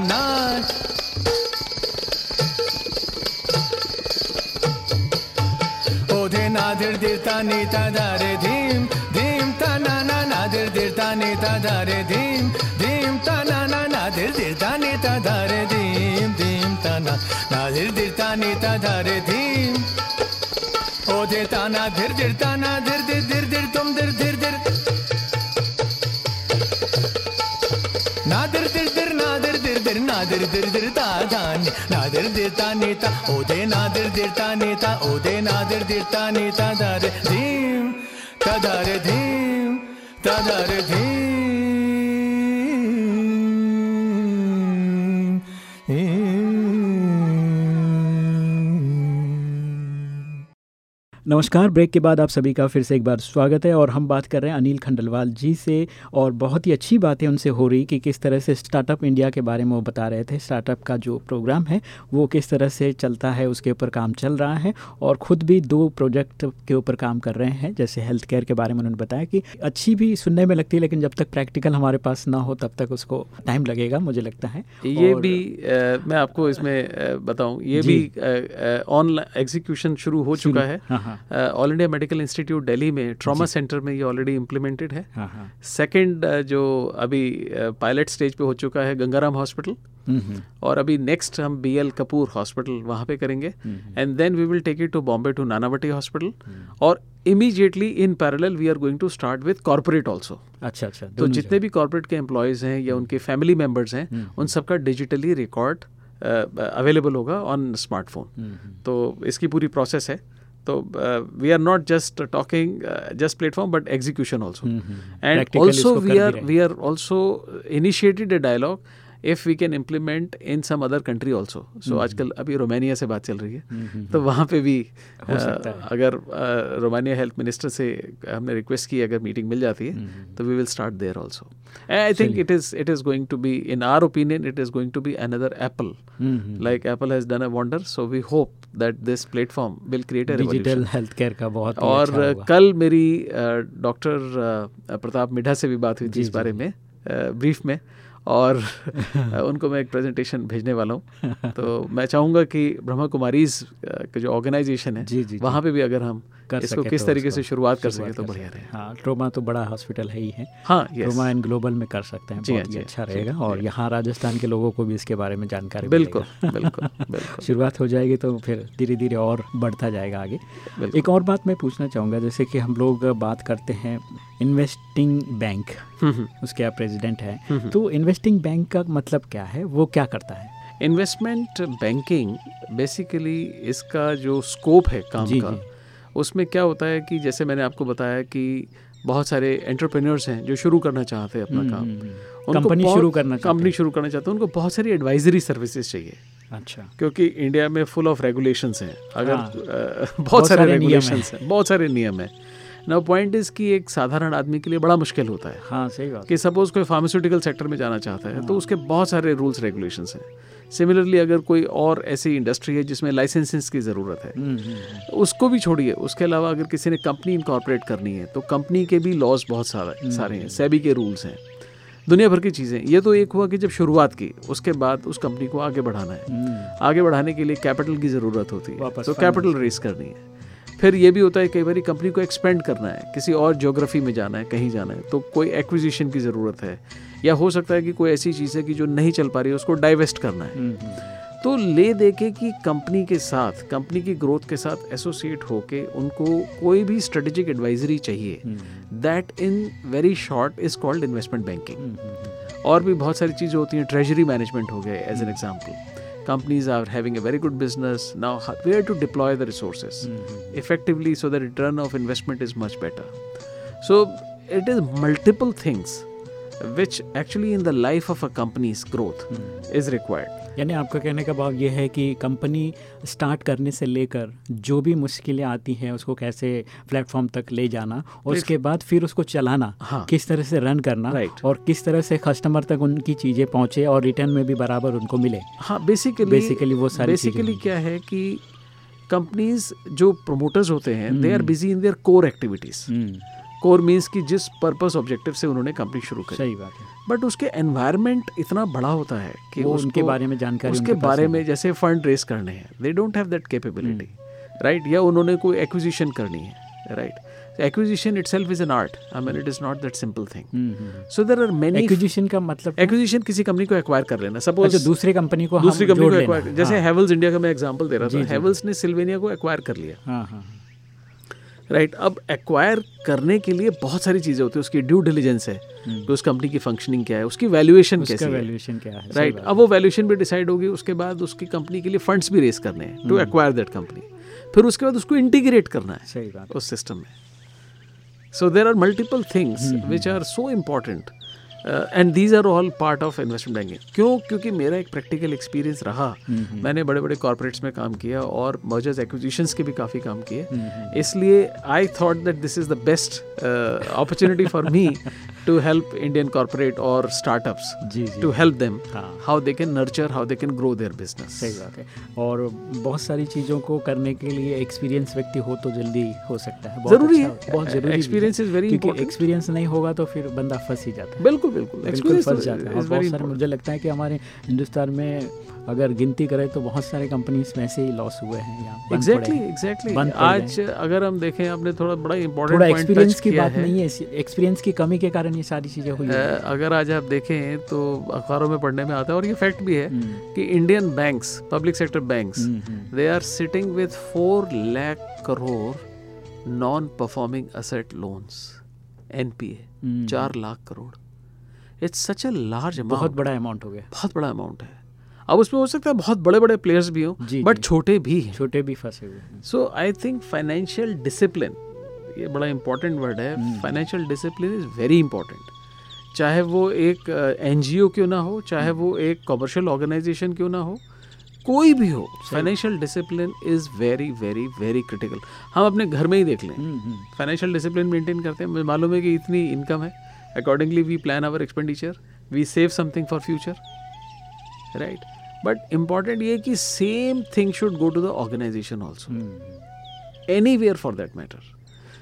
[SPEAKER 3] ओधे नादिर दिरता नीता धीम धीम ता ना ना नादिर दिरता नीता दारे धीम धीम ता ना ना नादिर दिरता नीता दारे धीम धीम ता ना, नादिर दिरता नीता दारे धीम। ओ ता ना धीर दिरता ना धीर धीर धीर धीर नादिर दिर दिर धान्य नादिर देता नेता, ओदे नादिर दिर नेता, ओदे नादिर देता नेता दारे धीम तदारे धीम तदारे धीम।
[SPEAKER 1] नमस्कार ब्रेक के बाद आप सभी का फिर से एक बार स्वागत है और हम बात कर रहे हैं अनिल खंडलवाल जी से और बहुत ही अच्छी बातें उनसे हो रही कि किस तरह से स्टार्टअप इंडिया के बारे में वो बता रहे थे। स्टार्टअप का जो प्रोग्राम है वो किस तरह से चलता है उसके ऊपर काम चल रहा है और ख़ुद भी दो प्रोजेक्ट के ऊपर काम कर रहे हैं जैसे हेल्थ केयर के बारे में उन्होंने बताया कि अच्छी भी सुनने में लगती है लेकिन जब तक प्रैक्टिकल हमारे पास ना हो तब तक उसको टाइम लगेगा मुझे लगता है।
[SPEAKER 2] ये भी मैं आपको इसमें बताऊँ ये भी ऑनलाइन एग्जीक्यूशन शुरू हो चुका है।
[SPEAKER 1] हाँ हाँ।
[SPEAKER 2] All India medical institute Delhi में ट्रॉमा सेंटर में ये ऑलरेडी इम्प्लीमेंटेड है।
[SPEAKER 1] हाँ हाँ।
[SPEAKER 2] सेकंड जो अभी पायलट स्टेज पे हो चुका है गंगाराम हॉस्पिटल
[SPEAKER 1] हम्म, हम्म,
[SPEAKER 2] और अभी नेक्स्ट हम बी एल कपूर हॉस्पिटल वहाँ पे करेंगे। And then we will take it to Bombay to Nanavati hospital और immediately in parallel we are going to start with corporate also
[SPEAKER 1] अच्छा अच्छा
[SPEAKER 2] तो जितने भी कॉर्पोरेट के एम्प्लॉयज़ हैं या उनके फैमिली मेंबर्स हैं उन सबका डिजिटली रिकॉर्ड अवेलेबल होगा ऑन स्मार्टफ़ोन तो इसकी पूरी प्रोसेस है। So uh, we are not just talking uh,
[SPEAKER 1] just
[SPEAKER 2] platform,
[SPEAKER 1] but execution
[SPEAKER 2] also.
[SPEAKER 1] And
[SPEAKER 2] also
[SPEAKER 1] we are
[SPEAKER 2] we are also initiated a dialogue if we can implement in some other country also so आजकल अभी Romania से बात चल रही है। तो वहाँ पे भी
[SPEAKER 1] है।
[SPEAKER 2] अगर रोमानिया हेल्थ मिनिस्टर से हमने रिक्वेस्ट की अगर मीटिंग मिल जाती है तो we will start there also I think it is it is going to be in our opinion it is going to be another Apple like Apple has done a wonder so we hope that this platform will create
[SPEAKER 1] digital health care का बहुत
[SPEAKER 2] और
[SPEAKER 1] अच्छा
[SPEAKER 2] कल मेरी doctor Pratap Midha से भी बात हुई थी इस बारे में ब्रीफ में। और उनको मैं एक प्रेजेंटेशन भेजने वाला हूँ तो मैं चाहूँगा कि ब्रह्मा कुमारीज का जो ऑर्गेनाइजेशन है
[SPEAKER 1] जी, जी, जी।
[SPEAKER 2] वहाँ पे भी अगर हम
[SPEAKER 1] कर
[SPEAKER 2] इसको
[SPEAKER 1] सके
[SPEAKER 2] किस
[SPEAKER 1] तो
[SPEAKER 2] तरीके से शुरुआत कर सके तो बढ़िया रहे
[SPEAKER 1] हैं। हाँ ट्रोमा तो बड़ा हॉस्पिटल है ही है।
[SPEAKER 2] हाँ
[SPEAKER 1] ट्रोमा एंड ग्लोबल में कर सकते हैं
[SPEAKER 2] हाँ,
[SPEAKER 1] बहुत ही
[SPEAKER 2] जी
[SPEAKER 1] अच्छा
[SPEAKER 2] हाँ,
[SPEAKER 1] रहेगा और यहाँ राजस्थान के लोगों को भी इसके बारे में जानकारी
[SPEAKER 2] बिल्कुल बिल्कुल बिल्कुल।
[SPEAKER 1] शुरुआत हो जाएगी तो फिर धीरे धीरे और बढ़ता जाएगा आगे। एक और बात मैं पूछना चाहूँगा जैसे कि हम लोग बात करते हैं इन्वेस्टिंग बैंक
[SPEAKER 2] हम्म, हम्म।
[SPEAKER 1] उसके आप प्रेसिडेंट हैं तो इन्वेस्टिंग बैंक का मतलब क्या है? वो क्या करता है?
[SPEAKER 2] इन्वेस्टमेंट बैंकिंग बेसिकली इसका जो स्कोप है काम
[SPEAKER 1] जी,
[SPEAKER 2] का
[SPEAKER 1] जी।
[SPEAKER 2] उसमें क्या होता है कि जैसे मैंने आपको बताया कि बहुत सारे एंटरप्रेन्योर्स हैं जो शुरू करना चाहते हैं अपना
[SPEAKER 1] हम्म,
[SPEAKER 2] काम।
[SPEAKER 1] हम्म, हम्म। कंपनी शुरू करना
[SPEAKER 2] कंपनी शुरू करना चाहते हैं। उनको बहुत सारी एडवाइजरी सर्विसेज़ चाहिए।
[SPEAKER 1] अच्छा।
[SPEAKER 2] क्योंकि इंडिया में फुल ऑफ़ रेगुलेशंस हैं। अगर
[SPEAKER 1] हाँ।
[SPEAKER 2] बहुत,
[SPEAKER 1] बहुत
[SPEAKER 2] सारे
[SPEAKER 1] सारे
[SPEAKER 2] रेगुलेशंस हैं। बहुत सारे नियम हैं। नाउ पॉइंट इज़ कि एक साधारण आदमी के लिए बड़ा मुश्किल होता है।
[SPEAKER 1] हाँ सही बात।
[SPEAKER 2] कि सपोज़ कोई फार्मास्यूटिकल सेक्टर में जाना चाहता है तो उसके बहुत सारे रूल्स रेगुलेशंस हैं। सिमिलरली अगर कोई और ऐसी इंडस्ट्री है जिसमें लाइसेंसेस की ज़रूरत है
[SPEAKER 1] हम्म, हम्म,
[SPEAKER 2] उसको भी छोड़िए। उसके अलावा अगर किसी ने कंपनी इनकॉर्पोरेट करनी है तो कंपनी के भी लॉज बहुत सारे सारे हैं। सेबी के रूल्स हैं। दुनिया भर की चीज़ें। ये तो एक हुआ कि जब शुरुआत की उसके बाद उस कंपनी को आगे बढ़ाना है।
[SPEAKER 1] हम्म,
[SPEAKER 2] आगे बढ़ाने के लिए कैपिटल की ज़रूरत होती है। तो कैपिटल रेस करनी है। फिर ये भी होता है कई बार कंपनी को एक्सपेंड करना है किसी और ज्योग्राफी में जाना है कहीं जाना है तो कोई एक्विजिशन की ज़रूरत है या हो सकता है कि कोई ऐसी चीज़ है कि जो नहीं चल पा रही है उसको डाइवेस्ट करना है।
[SPEAKER 1] हम्म, हम्म,
[SPEAKER 2] तो ले दे के कि कंपनी के साथ कंपनी की ग्रोथ के साथ एसोसिएट होके उनको कोई भी स्ट्रेटेजिक एडवाइजरी चाहिए। That in very short is called
[SPEAKER 1] investment banking
[SPEAKER 2] और भी बहुत सारी चीज़ें होती हैं ट्रेजरी मैनेजमेंट हो गए as an example companies are having a very good business. Now where to deploy the resources?
[SPEAKER 1] Mm-hmm.
[SPEAKER 2] effectively so the return of investment is much better. So it is multiple things. Which actually in the life of a company's growth hmm. is required
[SPEAKER 1] यानी आपका कहने का भाव ये है कि company start करने से लेकर जो भी मुश्किलें आती हैं उसको कैसे प्लेटफॉर्म तक ले जाना और उसके बाद फिर उसको चलाना
[SPEAKER 2] हाँ।
[SPEAKER 1] किस तरह से रन करना
[SPEAKER 2] Right.
[SPEAKER 1] और किस तरह से कस्टमर तक उनकी चीज़ें पहुँचे और रिटर्न में भी बराबर उनको मिले
[SPEAKER 2] हाँ बेसिकली
[SPEAKER 1] Basically वो सारी
[SPEAKER 2] बेसिकली। क्या है कि कंपनीज़ जो प्रोमोटर्स होते हैं they are busy in their core
[SPEAKER 1] activities
[SPEAKER 2] core means कि जिस पर्पस ऑब्जेक्टिव से उन्होंने कंपनी शुरू करी।
[SPEAKER 1] सही बात है।
[SPEAKER 2] बट उसके एनवायरनमेंट इतना बड़ा होता है कि
[SPEAKER 1] वो
[SPEAKER 2] उसको-
[SPEAKER 1] बारे में जानकारी
[SPEAKER 2] उसके बारे में जैसे फंड रेस करने हैं they don't have that capability right या उन्होंने कोई एक्विजिशन करनी है right acquisition itself is an art I mean it is not that simple thing so there are many
[SPEAKER 1] acquisition का मतलब
[SPEAKER 2] एक्विजिशन किसी कंपनी को एक्वायर कर लेना। सपोज़
[SPEAKER 1] अच्छा दूसरे कंपनी को
[SPEAKER 2] दूसरी कंपनी को एक्वायर जैसे
[SPEAKER 1] हाँ,
[SPEAKER 2] हैवल्स इंडिया का मैं एग्जांपल दे रहा था। हैवल्स ने सिल्वेनिया को एक्वायर कर लिया।
[SPEAKER 1] हाँ right,
[SPEAKER 2] राइट अब एक्वायर करने के लिए बहुत सारी चीज़ें होती है। उसकी ड्यू डिलीजेंस है। कि उस कंपनी की फंक्शनिंग क्या है? उसकी वैल्यूएशन कैसी है?
[SPEAKER 1] वैल्यूएशन क्या है?
[SPEAKER 2] राइट
[SPEAKER 1] right,
[SPEAKER 2] अब वो वैल्यूएशन भी डिसाइड होगी उसके बाद उसकी कंपनी के लिए फंड्स भी रेस करने हैं टू एक्वायर दैट कंपनी फिर उसके बाद उसको इंटीग्रेट करना है
[SPEAKER 1] सही बात
[SPEAKER 2] उस सिस्टम में। So there are multiple things which are so important and these are all part of investment banking क्यों? क्योंकि मेरा एक प्रैक्टिकल एक्सपीरियंस रहा। मैंने बड़े बड़े कॉर्पोरेट्स में काम किया और मर्जर्स एक्विजिशंस के भी काफ़ी काम किए। इसलिए I thought that this is the best opportunity for me to help Indian corporate और startups to help
[SPEAKER 1] them.
[SPEAKER 2] How they can nurture how they can grow their business
[SPEAKER 1] सही बात है। और बहुत सारी चीज़ों को करने के लिए एक्सपीरियंस व्यक्ति हो तो जल्दी हो सकता है। बहुत
[SPEAKER 2] ज़रूरी
[SPEAKER 1] अच्छा-
[SPEAKER 2] है।
[SPEAKER 1] बहुत ज़रूरी
[SPEAKER 2] very
[SPEAKER 1] क्योंकि
[SPEAKER 2] important.
[SPEAKER 1] एक्सपीरियंस नहीं होगा तो फिर बंदा फंस ही जाता है।
[SPEAKER 2] बिल्कुल बिल्कुल
[SPEAKER 1] बिल्कुल फंस
[SPEAKER 2] is-
[SPEAKER 1] जाता है।
[SPEAKER 2] very
[SPEAKER 1] बहुत सारे मुझे लगता है कि हमारे हिंदुस्तान में अगर गिनती करें तो बहुत सारे कंपनीज़ में ऐसे ही लॉस हुए हैं
[SPEAKER 2] एग्जैक्टली एग्जैक्टली
[SPEAKER 1] बंद पड़
[SPEAKER 2] आज अगर हम देखें आपने थोड़ा बड़ा इंपॉर्टेंट
[SPEAKER 1] थोड़ा एक्सपीरियंस की बात नहीं है एक्सपीरियंस की कमी के कारण ये सारी चीज़ें हुई हैं।
[SPEAKER 2] अगर आज आप देखें तो अखबारों में पढ़ने में आता है और ये फैक्ट भी है
[SPEAKER 1] हम्म,
[SPEAKER 2] कि Indian banks public sector
[SPEAKER 1] banks hmm,
[SPEAKER 2] they are sitting with four lakh crore non performing asset loans NPA
[SPEAKER 1] hmm,
[SPEAKER 2] चार lakh crore it's such a large
[SPEAKER 1] बहुत बड़ा अमाउंट हो गया।
[SPEAKER 2] बहुत बड़ा अमाउंट है। अब उसमें हो सकता है बहुत बड़े बड़े प्लेयर्स भी हों
[SPEAKER 1] जी,
[SPEAKER 2] बट छोटे भी
[SPEAKER 1] छोटे भी फंसे हुए
[SPEAKER 2] so I think financial discipline ये बड़ा इंपॉर्टेंट वर्ड है।
[SPEAKER 1] हम्म।
[SPEAKER 2] Financial discipline is very important चाहे वो एक एनजीओ क्यों ना हो चाहे
[SPEAKER 1] हम्म।
[SPEAKER 2] वो एक कमर्शियल ऑर्गेनाइजेशन क्यों ना हो कोई भी हो financial discipline is very very very critical हम अपने घर में ही देख लें।
[SPEAKER 1] Hmm, hmm,
[SPEAKER 2] financial discipline maintain करते हैं। मुझे मालूम है कि इतनी इनकम है। Accordingly we plan our expenditure we save something for future right but important ये कि thing should go to the organisation
[SPEAKER 1] also
[SPEAKER 2] hmm, anywhere for that matter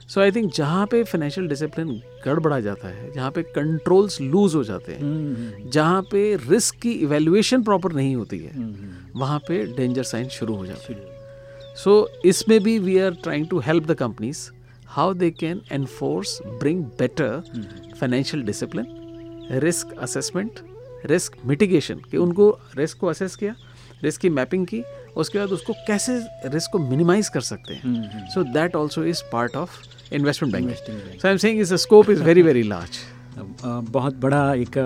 [SPEAKER 2] so I think जहाँ पे फाइनेंशियल डिसिप्लिन गड़बड़ा जाता है जहाँ पे कंट्रोल्स लूज हो जाते हैं
[SPEAKER 1] हम्म,
[SPEAKER 2] जहाँ पे रिस्क की इवेल्युएशन प्रॉपर नहीं होती है
[SPEAKER 1] हम्म,
[SPEAKER 2] वहाँ पे डेंजर साइन शुरू हो जाते हैं। सो इसमें भी we are trying to help the companies how they can enforce bring better financial discipline risk assessment risk mitigation कि उनको रिस्क को असेस किया रिस्क की मैपिंग की उसके बाद उसको कैसे रिस्क को मिनिमाइज कर सकते हैं। So that also is part of investment of
[SPEAKER 1] so I am banking.
[SPEAKER 2] So I'm saying is the scope is
[SPEAKER 1] बहुत बड़ा एक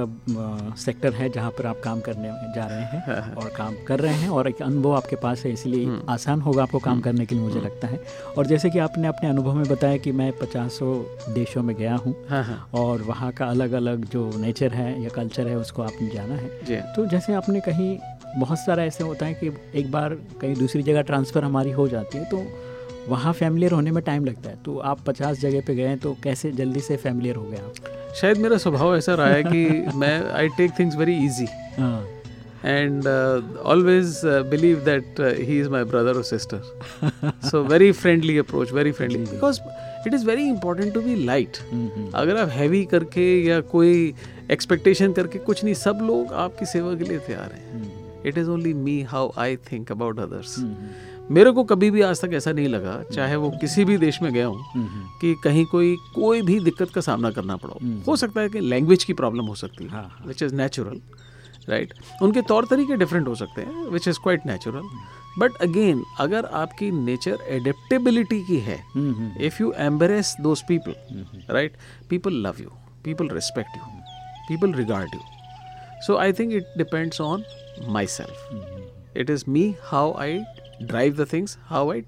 [SPEAKER 1] सेक्टर है जहाँ पर आप काम करने जा रहे हैं और काम कर रहे हैं और एक अनुभव आपके पास है इसलिए आसान होगा आपको काम करने के लिए मुझे लगता है। और जैसे कि आपने अपने अनुभव में बताया कि मैं पचासों देशों में गया हूँ
[SPEAKER 2] हाँ हाँ।
[SPEAKER 1] और वहाँ का अलग अलग जो नेचर है या कल्चर है उसको आपने जाना है।
[SPEAKER 2] हाँ।
[SPEAKER 1] तो जैसे आपने कहीं बहुत सारा ऐसे होता है कि एक बार कहीं दूसरी जगह ट्रांसफ़र हमारी हो जाती है तो वहाँ फैमिलियर होने में टाइम लगता है। तो आप पचास जगह पे गए हैं तो कैसे जल्दी से फैमिलियर हो गए आप?
[SPEAKER 2] शायद मेरा स्वभाव ऐसा रहा है कि मैं I take things very
[SPEAKER 1] easy
[SPEAKER 2] and always believe that he is my brother और sister so very friendly approach very friendly because it is very important to be light अगर आप हैवी करके या कोई एक्सपेक्टेशन करके कुछ नहीं सब लोग आपकी सेवा के लिए तैयार हैं। It is only me how I think about others मेरे को कभी भी आज तक ऐसा नहीं लगा चाहे वो किसी भी देश में गया हूँ कि कहीं कोई कोई भी दिक्कत का सामना करना पड़ा हो। सकता है कि लैंग्वेज की प्रॉब्लम हो सकती है
[SPEAKER 1] हाँ,
[SPEAKER 2] विच इज़ नेचुरल राइट उनके तौर तरीके डिफरेंट हो सकते हैं which is quite natural but again अगर आपकी नेचर एडेप्टेबिलिटी की है if you embrace those people right people love you people respect you people regard you so I think it depends on myself it is me how I drive the things how I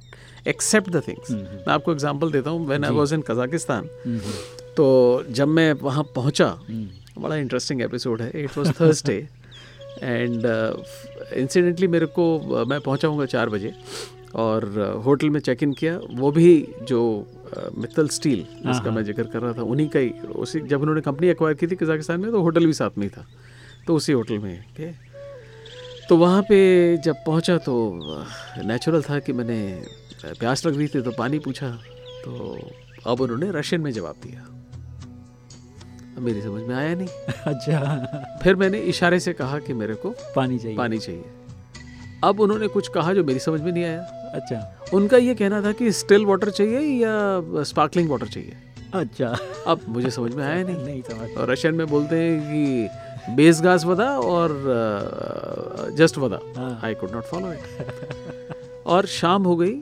[SPEAKER 2] accept the things मैं आपको example देता हूँ when I was in Kazakhstan तो जब मैं वहाँ पहुँचा बड़ा इंटरेस्टिंग एपिसोड है it was Thursday and incidentally मेरे को uh, मैं पहुँचाऊँगा चार बजे और होटल में चेक इन किया वो भी जो uh, मित्तल स्टील जिसका मैं ज़िक्र कर रहा था उन्हीं का ही उसी जब उन्होंने कंपनी एक्वायर की थी कजाकिस्तान में तो होटल भी साथ में ही था तो उसी होटल में गए तो वहाँ पे जब पहुँचा तो नेचुरल था कि मैंने प्यास लग रही थी तो पानी पूछा। तो अब उन्होंने रशियन में जवाब दिया। अब मेरी समझ में आया नहीं।
[SPEAKER 1] अच्छा।
[SPEAKER 2] फिर मैंने इशारे से कहा कि मेरे को
[SPEAKER 1] पानी चाहिए।
[SPEAKER 2] पानी चाहिए। अब उन्होंने कुछ कहा जो मेरी समझ में नहीं आया।
[SPEAKER 1] अच्छा।
[SPEAKER 2] उनका ये कहना था कि स्टिल वाटर चाहिए या स्पार्कलिंग वाटर चाहिए।
[SPEAKER 1] अच्छा।
[SPEAKER 2] अब मुझे समझ में आया नहीं।
[SPEAKER 1] नहीं समझ
[SPEAKER 2] और रशियन में बोलते हैं कि बेस गास वदा और जस्ट वदा
[SPEAKER 1] हाँ।
[SPEAKER 2] I could not follow it और शाम हो गई।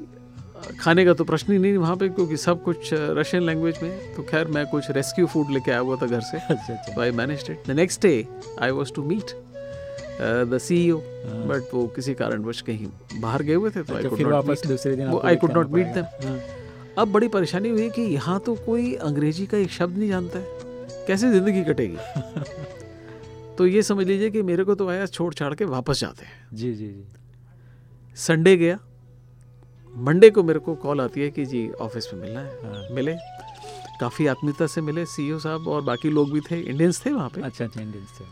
[SPEAKER 2] खाने का तो प्रश्न ही नहीं वहाँ पे क्योंकि सब कुछ रशियन लैंग्वेज में। तो खैर मैं कुछ रेस्क्यू फ़ूड लेके आया हुआ था घर से। So I managed it. The next day, I was to meet uh, the but वो किसी कारणवश कहीं बाहर गए हुए थे तो आई
[SPEAKER 1] तो
[SPEAKER 2] could
[SPEAKER 1] not
[SPEAKER 2] I could
[SPEAKER 1] not
[SPEAKER 2] meet.
[SPEAKER 1] Them.
[SPEAKER 2] अब बड़ी परेशानी हुई कि यहाँ तो कोई अंग्रेज़ी का एक शब्द नहीं जानता है। कैसे ज़िंदगी कटेगी? तो ये समझ लीजिए कि मेरे को तो आया छोड़ छाड़ के वापस जाते हैं।
[SPEAKER 1] जी जी जी।
[SPEAKER 2] संडे गया। मंडे को मेरे को कॉल आती है कि जी ऑफ़िस में मिलना है।
[SPEAKER 1] हाँ।
[SPEAKER 2] मिले। काफ़ी आत्मीयता से मिले सीईओ साहब और बाकी लोग भी थे इंडियंस थे वहाँ पे।
[SPEAKER 1] अच्छा अच्छा इंडियंस थे।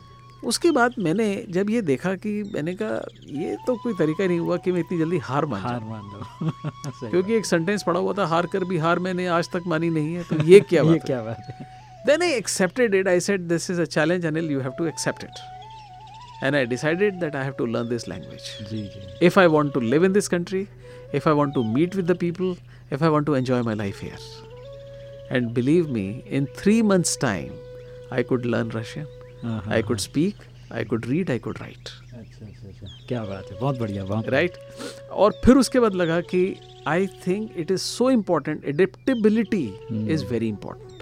[SPEAKER 2] उसके बाद मैंने जब ये देखा कि मैंने कहा ये तो कोई तरीका नहीं हुआ कि मैं इतनी जल्दी हार मान
[SPEAKER 1] हार मान लो।
[SPEAKER 2] क्योंकि एक सेंटेंस पड़ा हुआ था हार कर भी हार मैंने आज तक मानी नहीं है। तो ये क्या
[SPEAKER 1] ये
[SPEAKER 2] बात है?
[SPEAKER 1] क्या बात है?
[SPEAKER 2] Then I accepted it I said this is a challenge Anil you have to accept it and I decided that I have to learn this language
[SPEAKER 1] ji ji
[SPEAKER 2] if I want to live in this country, if I want to meet with the people, if I want to enjoy my life here. And believe me, in three months' time, I could learn Russian,
[SPEAKER 1] हाँ, हाँ,
[SPEAKER 2] I could speak, I could read, I could write.
[SPEAKER 1] अच्छा अच्छा अच्छा क्या बात है बहुत बढ़िया बहुत
[SPEAKER 2] Right? और फिर उसके बाद लगा कि I think it is so important adaptability is very important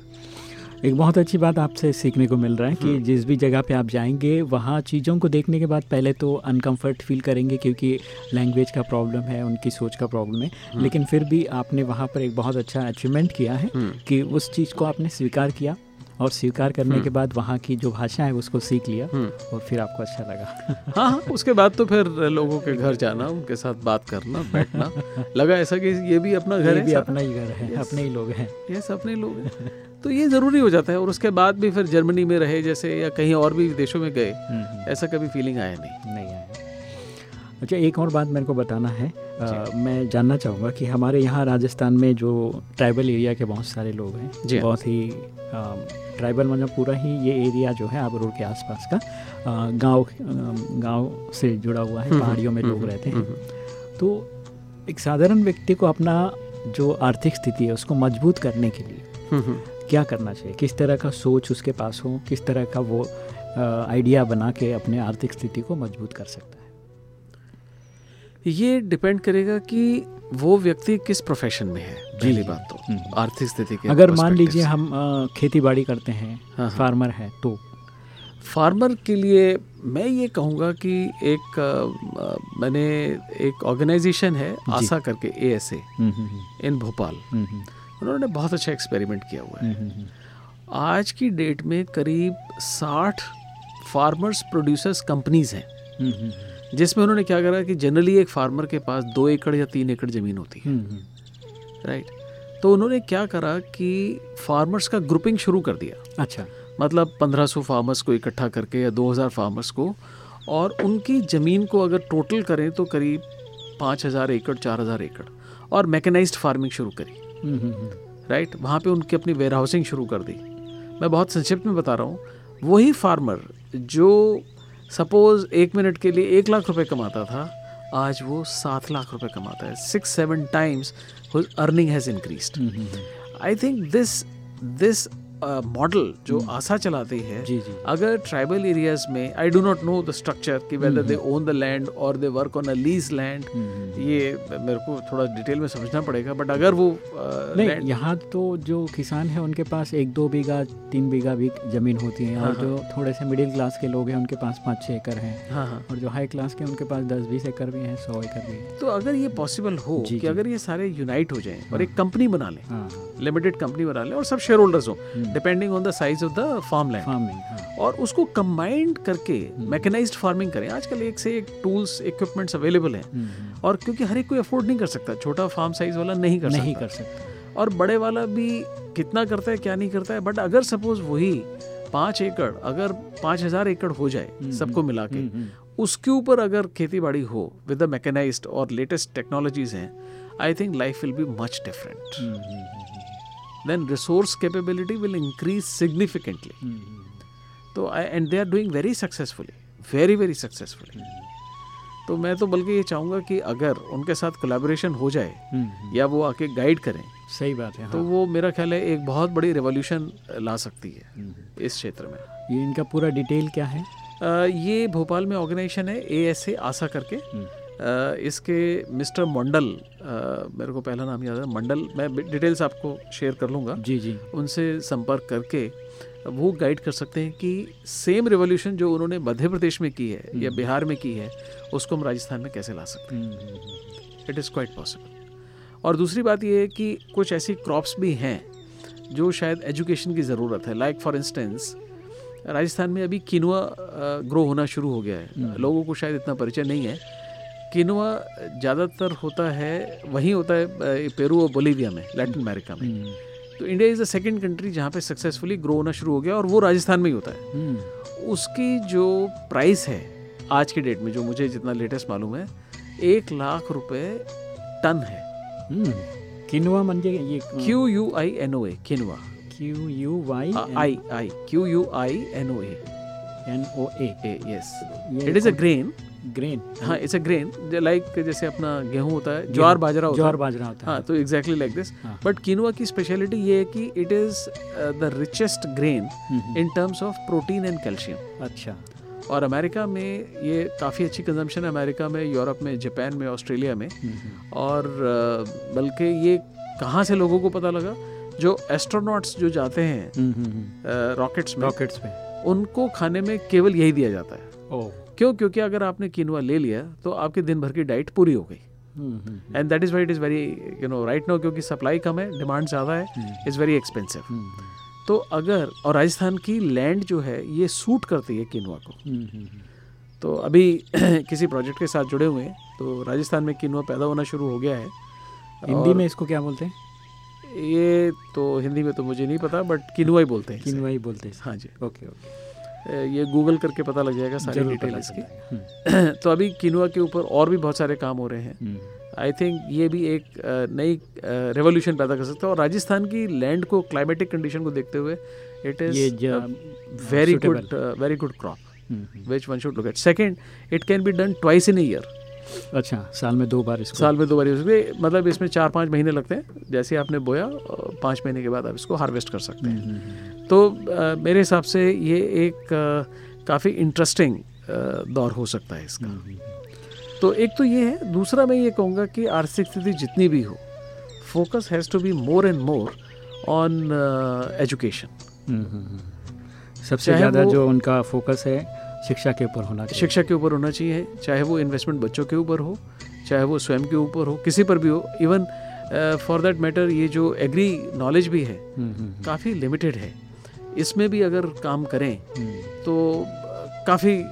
[SPEAKER 1] एक बहुत अच्छी बात आपसे सीखने को मिल रहा है कि जिस भी जगह पे आप जाएँगे वहाँ चीज़ों को देखने के बाद पहले तो अनकंफर्ट फील करेंगे क्योंकि लैंग्वेज का प्रॉब्लम है उनकी सोच का प्रॉब्लम है। लेकिन फिर भी आपने वहाँ पर एक बहुत अच्छा अचीवमेंट किया है कि उस चीज़ को आपने स्वीकार किया और स्वीकार करने के बाद वहाँ की जो भाषा है उसको सीख लिया और फिर आपको अच्छा लगा।
[SPEAKER 2] हाँ हाँ उसके बाद तो फिर लोगों के घर जाना उनके साथ बात करना बैठना। लगा ऐसा कि ये भी अपना घर है
[SPEAKER 1] भी अपना ही घर है अपने ही लोग हैं।
[SPEAKER 2] यस अपने लोग हैं। तो ये ज़रूरी हो जाता है। और उसके बाद भी फिर जर्मनी में रहे जैसे या कहीं और भी देशों में गए ऐसा कभी फीलिंग आया नहीं।
[SPEAKER 1] नहीं आया। अच्छा एक और बात मेरे को बताना है। आ, मैं जानना चाहूँगा कि हमारे यहाँ राजस्थान में जो ट्राइबल एरिया के बहुत सारे लोग हैं
[SPEAKER 2] जी।
[SPEAKER 1] बहुत ही ट्राइबल मतलब पूरा ही ये एरिया जो है आबू रोड के आसपास का गाँव गाँव से जुड़ा हुआ है पहाड़ियों में लोग रहते हैं। तो एक साधारण व्यक्ति को अपना जो आर्थिक स्थिति है उसको मज़बूत करने के लिए क्या करना चाहिए? किस तरह का सोच उसके पास हो? किस तरह का वो आइडिया बना के अपने आर्थिक स्थिति को मज़बूत कर सकता है?
[SPEAKER 2] ये डिपेंड करेगा कि वो व्यक्ति किस प्रोफेशन में है पहली बात तो
[SPEAKER 1] हम्म।
[SPEAKER 2] आर्थिक स्थिति के
[SPEAKER 1] अगर मान लीजिए हम खेती बाड़ी करते हैं
[SPEAKER 2] हाँ, हाँ।
[SPEAKER 1] फार्मर है तो?
[SPEAKER 2] फार्मर के लिए मैं ये कहूँगा कि एक अ, मैंने एक ऑर्गेनाइजेशन है आशा करके ए एस ए
[SPEAKER 1] हम्म, हम्म,
[SPEAKER 2] इन भोपाल।
[SPEAKER 1] हम्म, हम्म,
[SPEAKER 2] उन्होंने बहुत अच्छा एक्सपेरिमेंट किया हुआ है।
[SPEAKER 1] हम्म, हम्म,
[SPEAKER 2] आज की डेट में करीब साठ फार्मर्स प्रोड्यूसर्स कंपनीज़ हैं।
[SPEAKER 1] हम्म, हम्म,
[SPEAKER 2] जिसमें उन्होंने क्या करा कि जनरली एक फार्मर के पास दो एकड़ या तीन एकड़ ज़मीन होती है।
[SPEAKER 1] हम्म, हम्म,
[SPEAKER 2] राइट तो उन्होंने क्या करा कि फार्मर्स का ग्रुपिंग शुरू कर दिया।
[SPEAKER 1] अच्छा।
[SPEAKER 2] मतलब 1500 फार्मर्स को इकट्ठा करके या 2000 फार्मर्स को और उनकी ज़मीन को अगर टोटल करें तो करीब 5000 एकड़ 4000 एकड़ और मैकेनाइज्ड फ़ार्मिंग शुरू करी।
[SPEAKER 1] हम्म, हम्म, हम्म।
[SPEAKER 2] राइट वहाँ पे उनकी अपनी वेयर हाउसिंग शुरू कर दी। मैं बहुत संक्षिप्त में बता रहा हूँ वही फार्मर जो सपोज़ एक मिनट के लिए एक लाख रुपए कमाता था आज वो सात लाख रुपए कमाता है। Six seven times earning has increase I think this this model जो आशा चलाती है
[SPEAKER 1] जी जी।
[SPEAKER 2] अगर ट्राइबल एरियाज़ में I do not know the structure कि whether they own the land और they work on a lease land ये मेरे को थोड़ा डिटेल में समझना पड़ेगा बट अगर वो
[SPEAKER 1] नहीं यहाँ तो जो किसान है उनके पास एक दो बीघा तीन बीघा भी ज़मीन होती है
[SPEAKER 2] हाँ,
[SPEAKER 1] और जो थोड़े से मिडिल क्लास के लोग हैं उनके पास पाँच छः एकड़ हैं।
[SPEAKER 2] हाँ हाँ।
[SPEAKER 1] और जो हाई क्लास के उनके पास दस बीस एकड़ भी हैं सौ एकड़ भी है।
[SPEAKER 2] तो अगर ये पॉसिबल हो कि अगर ये सारे यूनाइट हो जाए और एक कंपनी बना लें
[SPEAKER 1] हाँ।
[SPEAKER 2] लिमिटेड कंपनी बना लें और सब शेयर होल्डर्स हो
[SPEAKER 1] हम्म।
[SPEAKER 2] Depending on the size of the farm
[SPEAKER 1] land farming
[SPEAKER 2] और उसको कंबाइंड करके
[SPEAKER 1] हम्म।
[SPEAKER 2] मैकेनाइज्ड फ़ार्मिंग करें। आजकल एक से एक टूल्स इक्विपमेंट्स अवेलेबल हैं।
[SPEAKER 1] हम्म, हम्म।
[SPEAKER 2] और क्योंकि हर एक कोई अफोर्ड नहीं कर सकता छोटा फार्म साइज़ वाला नहीं कर
[SPEAKER 1] नहीं
[SPEAKER 2] सकता।
[SPEAKER 1] कर सकते।
[SPEAKER 2] और बड़े वाला भी कितना करता है क्या नहीं करता है बट अगर सपोज़ वही पाँच एकड़ अगर पाँच हज़ार एकड़ हो जाए सबको मिला के
[SPEAKER 1] हम्म, हम्म।
[SPEAKER 2] उसके ऊपर अगर खेती बाड़ी हो विद द मैकेनाइज्ड और लेटेस्ट टेक्नोलॉजीज़ हैं I think life will be much different
[SPEAKER 1] hmm, hmm, hmm,
[SPEAKER 2] then resource capability will increase significantly.
[SPEAKER 1] Hmm,
[SPEAKER 2] तो and they are doing very successfully very very successfully तो मैं तो बल्कि ये चाहूँगा कि अगर उनके साथ कोलैबोरेशन हो जाए
[SPEAKER 1] हम्म, हम्म।
[SPEAKER 2] या वो आके गाइड करें
[SPEAKER 1] सही बात है
[SPEAKER 2] तो
[SPEAKER 1] हाँ।
[SPEAKER 2] वो मेरा ख्याल है एक बहुत बड़ी रेवोल्यूशन ला सकती है
[SPEAKER 1] हम्म।
[SPEAKER 2] इस क्षेत्र में।
[SPEAKER 1] ये इनका पूरा डिटेल क्या है?
[SPEAKER 2] अ, ये भोपाल में ऑर्गेनाइजेशन है ए एस ए आशा करके। इसके मिस्टर मंडल मेरे को पहला नाम याद है मंडल मैं डिटेल्स आपको शेयर कर लूँगा।
[SPEAKER 1] जी जी।
[SPEAKER 2] उनसे संपर्क करके वो गाइड कर सकते हैं कि सेम रिवॉल्यूशन जो उन्होंने मध्य प्रदेश में की है या बिहार में की है उसको हम राजस्थान में कैसे ला सकते
[SPEAKER 1] हम्म, हम्म, हम्म।
[SPEAKER 2] हैं इट इज़ क्वाइट पॉसिबल और दूसरी बात ये है कि कुछ ऐसी क्रॉप्स भी हैं जो शायद एजुकेशन की ज़रूरत है। लाइक फॉर इंस्टेंस राजस्थान में अभी किनुआ ग्रो होना शुरू हो गया है। लोगों को शायद इतना परिचय नहीं है किनुआ ज़्यादातर होता है वहीं होता है पेरू और बोलीविया में लैटिन अमेरिका में।
[SPEAKER 1] हम्म,
[SPEAKER 2] तो India is the second country जहाँ पे सक्सेसफुली ग्रो होना शुरू हो गया और वो राजस्थान में ही होता है।
[SPEAKER 1] हम्म,
[SPEAKER 2] उसकी जो प्राइस है आज के डेट में जो मुझे जितना लेटेस्ट मालूम है एक लाख रुपए टन है।
[SPEAKER 1] हम्म। किनुआ म्हणजे ये
[SPEAKER 2] Q U I N O A
[SPEAKER 1] quinoa. Q U
[SPEAKER 2] Y I I Q U I N O
[SPEAKER 1] A. N O
[SPEAKER 2] A.
[SPEAKER 1] Yes
[SPEAKER 2] it is a grain
[SPEAKER 1] grain
[SPEAKER 2] हाँ इट्स अ ग्रेन लाइक जैसे अपना गेहूँ होता है ज्वार बाजरा होता
[SPEAKER 1] ज्वार बाजरा होता है।
[SPEAKER 2] हाँ तो exactly like
[SPEAKER 1] this.
[SPEAKER 2] But quinoa की स्पेशलिटी ये है कि it is the richest
[SPEAKER 1] grain
[SPEAKER 2] in terms of protein and calcium
[SPEAKER 1] अच्छा।
[SPEAKER 2] और अमेरिका में ये काफ़ी अच्छी कंजम्पशन है अमेरिका में यूरोप में जापान में ऑस्ट्रेलिया में। और बल्कि ये कहाँ से लोगों को पता लगा? जो एस्ट्रोनॉट्स जो जाते हैं। रॉकेट्स में
[SPEAKER 1] रॉकेट्स पे
[SPEAKER 2] उनको खाने में केवल यही दिया जाता है। क्यों? क्योंकि अगर आपने किनवा ले लिया तो आपके दिन भर की डाइट पूरी हो गई। And that is why it is very you know right now क्योंकि सप्लाई कम है डिमांड ज़्यादा है इज़ वेरी एक्सपेंसिव तो अगर और राजस्थान की लैंड जो है ये सूट करती है किनवा को।
[SPEAKER 1] हम्म, हम्म, हम्म।
[SPEAKER 2] तो अभी किसी प्रोजेक्ट के साथ जुड़े हुए हैं तो राजस्थान में किनवा पैदा होना शुरू हो गया है।
[SPEAKER 1] हिंदी में इसको क्या बोलते हैं?
[SPEAKER 2] ये तो हिंदी में तो मुझे नहीं पता बट किनुआ ही बोलते हैं।
[SPEAKER 1] किनुआ ही बोलते हैं
[SPEAKER 2] हाँ जी।
[SPEAKER 1] Okay okay.
[SPEAKER 2] ये गूगल करके पता लग जाएगा सारी डिटेल इसकी।
[SPEAKER 1] हम्म,
[SPEAKER 2] तो अभी किनुआ के ऊपर और भी बहुत सारे काम हो रहे हैं।
[SPEAKER 1] हम्म,
[SPEAKER 2] आई थिंक ये भी एक नई रेवोल्यूशन पैदा कर सकता है। और राजस्थान की लैंड को क्लाइमेटिक कंडीशन को देखते हुए
[SPEAKER 1] it
[SPEAKER 2] is
[SPEAKER 1] very
[SPEAKER 2] good very good crop
[SPEAKER 1] hmm, hmm.
[SPEAKER 2] Which one should look at second it can be done twice in year
[SPEAKER 1] अच्छा साल में दो बार इसको?
[SPEAKER 2] साल में दो बार है मतलब इसमें चार पाँच महीने लगते हैं जैसे आपने बोया पाँच महीने के बाद आप इसको हार्वेस्ट कर सकते हैं।
[SPEAKER 1] हम्म, हम्म,
[SPEAKER 2] तो अ, मेरे हिसाब से ये एक काफ़ी इंटरेस्टिंग दौर हो सकता है इसका।
[SPEAKER 1] हम्म,
[SPEAKER 2] तो एक तो ये है दूसरा मैं ये कहूँगा कि आर्थिक स्थिति जितनी भी हो focus has to be more and more on education
[SPEAKER 1] hmm, hmm, hmm. सबसे ज़्यादा जो उनका फोकस है शिक्षा के ऊपर होना चाहिए।
[SPEAKER 2] शिक्षा के ऊपर होना चाहिए चाहे वो इन्वेस्टमेंट बच्चों के ऊपर हो चाहे वो स्वयं के ऊपर हो किसी पर भी हो इवन फॉर दैट मैटर ये जो एग्री नॉलेज भी है
[SPEAKER 1] हम्म, हम्म, हम्म,
[SPEAKER 2] काफ़ी लिमिटेड है। इसमें भी अगर काम करें तो काफ़ी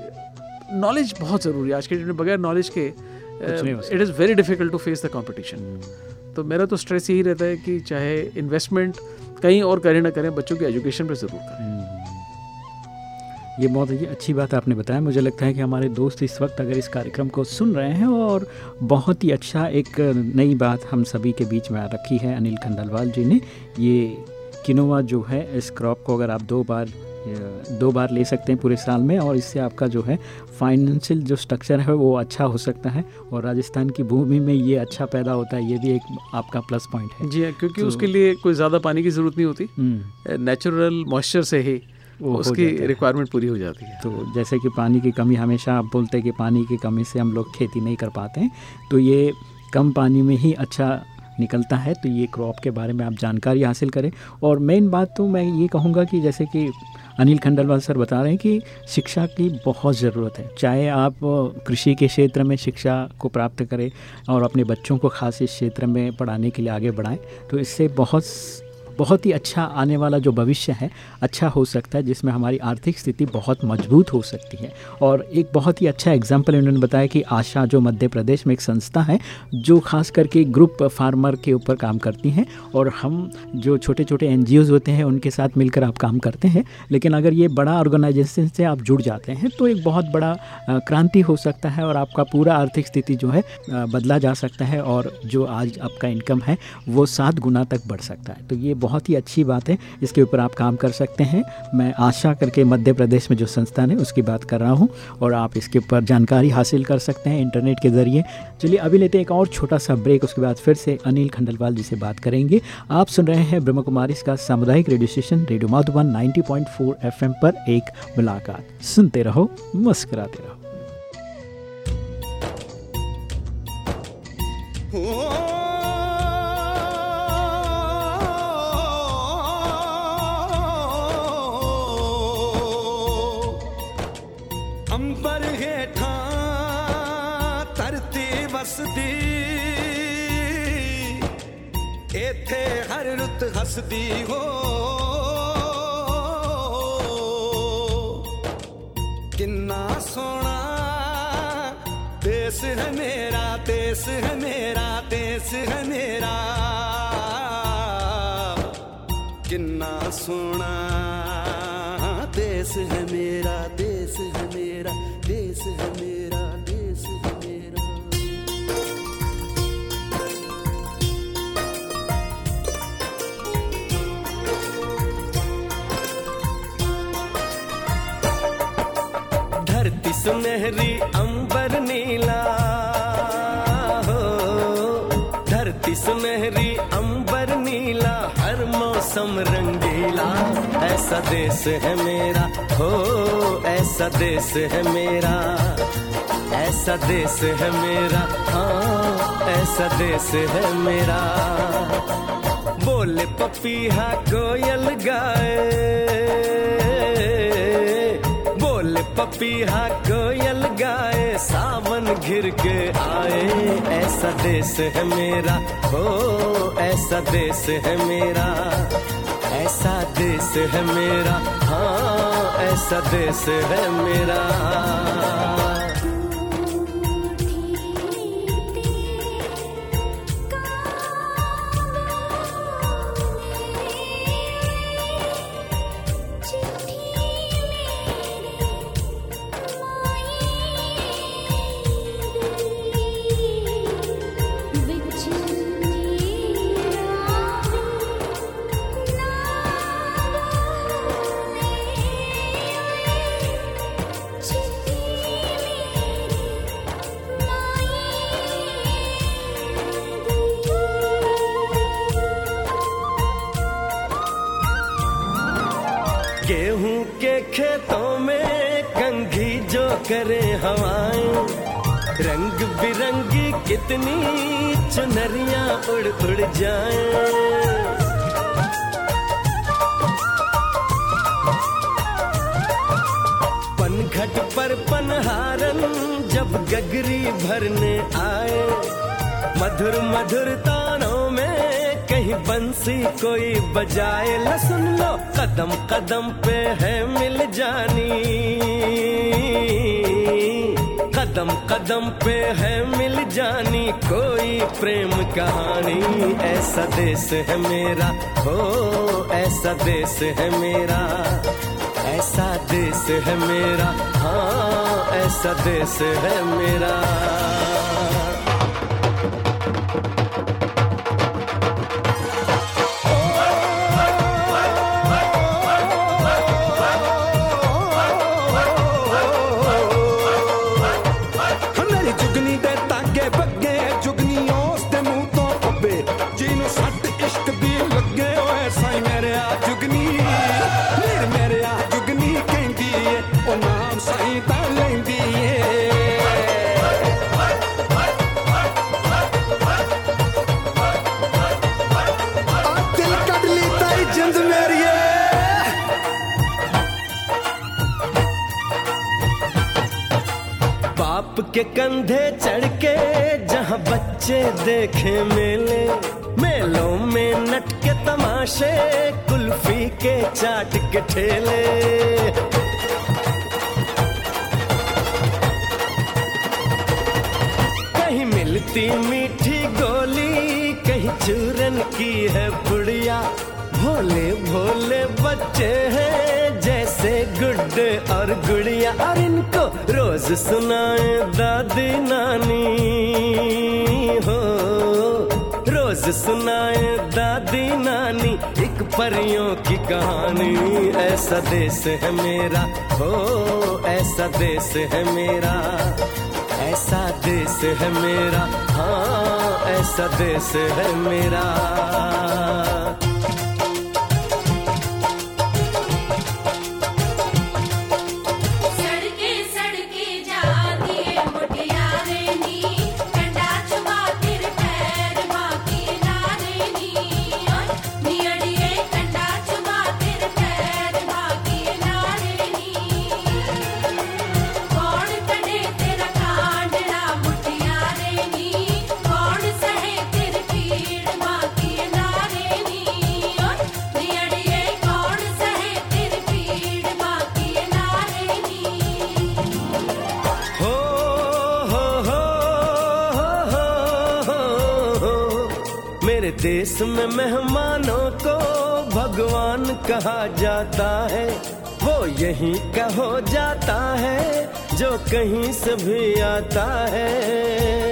[SPEAKER 2] नॉलेज बहुत ज़रूरी है। आज के डेट में बगैर नॉलेज के। It is very difficult to face the competition
[SPEAKER 1] hmm.
[SPEAKER 2] तो मेरा तो स्ट्रेस यही रहता है कि चाहे इन्वेस्टमेंट कहीं और करें ना करें बच्चों की एजुकेशन पर ज़रूर करें।
[SPEAKER 1] ये बहुत ही अच्छी बात आपने बताया। मुझे लगता है कि हमारे दोस्त इस वक्त अगर इस कार्यक्रम को सुन रहे हैं और बहुत ही अच्छा एक नई बात हम सभी के बीच में रखी है अनिल खंडलवाल जी ने ये किनोवा जो है इस क्रॉप को अगर आप दो बार दो बार ले सकते हैं पूरे साल में और इससे आपका जो है फाइनेंशियल जो स्ट्रक्चर है वो अच्छा हो सकता है और राजस्थान की भूमि में ये अच्छा पैदा होता है ये भी एक आपका प्लस पॉइंट है।
[SPEAKER 2] जी क्योंकि तो, उसके लिए कोई ज़्यादा पानी की ज़रूरत नहीं होती। नेचुरल हम्म। मॉइस्चर से ही उसकी रिक्वायरमेंट पूरी हो जाती है।
[SPEAKER 1] तो जैसे कि पानी की कमी हमेशा आप बोलते हैं कि पानी की कमी से हम लोग खेती नहीं कर पाते हैं तो ये कम पानी में ही अच्छा निकलता है। तो ये क्रॉप के बारे में आप जानकारी हासिल करें। और मेन बात तो मैं ये कहूँगा कि जैसे कि अनिल खंडलवाल सर बता रहे हैं कि शिक्षा की बहुत ज़रूरत है। चाहे आप कृषि के क्षेत्र में शिक्षा को प्राप्त करें और अपने बच्चों को खास इस क्षेत्र में पढ़ाने के लिए आगे बढ़ाएँ तो इससे बहुत बहुत ही अच्छा आने वाला जो भविष्य है अच्छा हो सकता है, जिसमें हमारी आर्थिक स्थिति बहुत मज़बूत हो सकती है। और एक बहुत ही अच्छा एग्ज़ाम्पल इन्होंने बताया कि आशा जो मध्य प्रदेश में एक संस्था है, जो खास करके ग्रुप फार्मर के ऊपर काम करती हैं, और हम जो छोटे छोटे एन होते हैं, उनके साथ मिलकर आप काम करते हैं, लेकिन अगर ये बड़ा ऑर्गेनाइजेशन से आप जुड़ जाते हैं तो एक बहुत बड़ा क्रांति हो सकता है और आपका पूरा आर्थिक स्थिति जो है बदला जा सकता है और जो आज आपका इनकम है, वो सात गुना तक बढ़ सकता है। तो ये बहुत ही अच्छी बात है। इसके ऊपर आप काम कर सकते हैं। मैं आशा करके मध्य प्रदेश में जो संस्थान है, उसकी बात कर रहा हूँ और आप इसके ऊपर जानकारी हासिल कर सकते हैं इंटरनेट के ज़रिए। चलिए, अभी लेते हैं एक और छोटा सा ब्रेक, उसके बाद फिर से अनिल खंडलवाल जी से बात करेंगे। आप सुन रहे हैं ब्रह्म कुमारी का सामुदायिक radio station, radio Madhuban, ninety point पर एक मुलाकात। सुनते रहो, मुस्कराते रहो।
[SPEAKER 4] हंसती हो। किन्ना सोना देश है मेरा देश है मेरा देश है मेरा। किन्ना सोना देश है मेरा देश है मेरा देश है मेरा। सुनहरी अंबर नीला। हो, धरती सुनहरी अंबर नीला, हर मौसम रंगीला। ऐसा देश है मेरा, हो, ऐसा देश है मेरा। ऐसा देश है मेरा हाँ ऐसा देश है मेरा। बोले पपीहा कोयल गाए। पपीहा कोयल गाए, सावन घिर के आए। ऐसा देश है मेरा, हो, ऐसा देश है मेरा। ऐसा देश है मेरा हाँ ऐसा देश है मेरा। करे हवाएँ। रंग बिरंगी कितनी चुनरिया उड़ उड़ जाएँ। घट पर पनहारन जब गगरी
[SPEAKER 5] भरने आए। मधुर मधुर तानों में कहीं बंसी कोई बजाए। ल सुन लो, कदम कदम पे है मिल जानी। कदम कदम पे है मिल जानी कोई प्रेम कहानी। ऐसा देश है मेरा, हो, ऐसा देश है मेरा। ऐसा देश है
[SPEAKER 4] मेरा हाँ ऐसा देश है मेरा। बच्चे देखे मेले, मेलों में नटके तमाशे, कुल्फी के चाट के ठेले। कहीं मिलती मीठी गोली, कहीं चूरन की है पुड़िया भोले भोले बच्चे हैं, जैसे गुड्डे और गुड़िया। और इनको रोज सुनाए दादी नानी। हो, रोज सुनाए दादी नानी, एक परियों की कहानी। ऐसा देश है मेरा, हो, ऐसा देश है मेरा। ऐसा देश है मेरा हाँ ऐसा देश है मेरा। देश में मेहमानों को भगवान कहा जाता है, वो यहीं का हो जाता है, जो कहीं से भी आता है।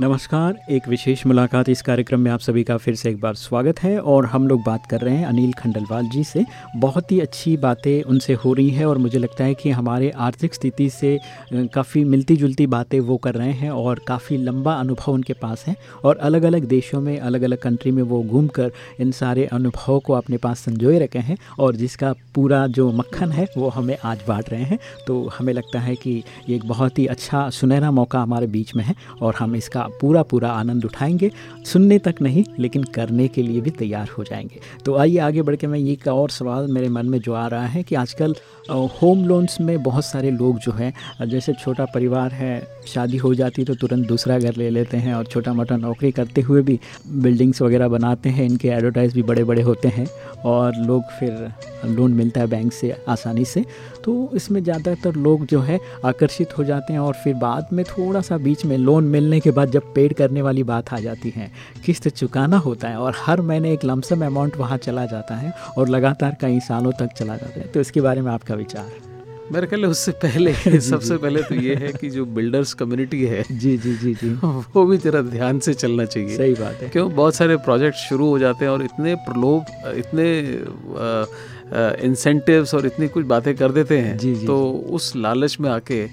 [SPEAKER 1] नमस्कार, एक विशेष मुलाकात इस कार्यक्रम में आप सभी का फिर से एक बार स्वागत है और हम लोग बात कर रहे हैं अनिल खंडलवाल जी से। बहुत ही अच्छी बातें उनसे हो रही हैं और मुझे लगता है कि हमारे आर्थिक स्थिति से काफ़ी मिलती जुलती बातें वो कर रहे हैं और काफ़ी लंबा अनुभव उनके पास है और अलग अलग देशों में अलग अलग कंट्री में वो घूम कर इन सारे अनुभवों को अपने पास संजोए रखे हैं और जिसका पूरा जो मक्खन है वो हमें आज बांट रहे हैं। तो हमें लगता है कि एक बहुत ही अच्छा सुनहरा मौका हमारे बीच में है और हम इसका इसका पूरा पूरा आनंद उठाएँगे। सुनने तक नहीं, लेकिन करने के लिए भी तैयार हो जाएँगे। तो आइए आगे बढ़ के मैं ये एक और सवाल मेरे मन में जो आ रहा है कि आजकल होम लोन्स में बहुत सारे लोग जो हैं, जैसे छोटा परिवार है, शादी हो जाती तो तुरंत दूसरा घर ले लेते हैं और छोटा मोटा नौकरी करते हुए भी बिल्डिंग्स वगैरह बनाते हैं, इनके एडवर्टाइज भी बड़े बड़े होते हैं और लोग फिर लोन मिलता है बैंक से आसानी से। तो इसमें ज़्यादातर लोग जो है आकर्षित हो जाते हैं और फिर बाद में थोड़ा सा बीच में लोन मिलने के बाद जब पेड करने वाली बात आ जाती है किस्त चुकाना होता है और हर महीने एक लमसम अमाउंट वहाँ चला जाता है और लगातार कई सालों तक चला जाता है। तो इसके बारे में आपका विचार?
[SPEAKER 2] मेरे ख्याल उससे पहले सबसे पहले तो ये है कि जो बिल्डर्स कम्युनिटी है
[SPEAKER 1] जी जी जी जी।
[SPEAKER 2] वो भी जरा ध्यान से चलना चाहिए।
[SPEAKER 1] सही बात है।
[SPEAKER 2] क्यों? बहुत सारे प्रोजेक्ट शुरू हो जाते हैं और इतने प्रलोभ इतने इंसेंटिव्स और इतनी कुछ बातें कर देते हैं
[SPEAKER 1] जी, जी,
[SPEAKER 2] तो उस लालच में आके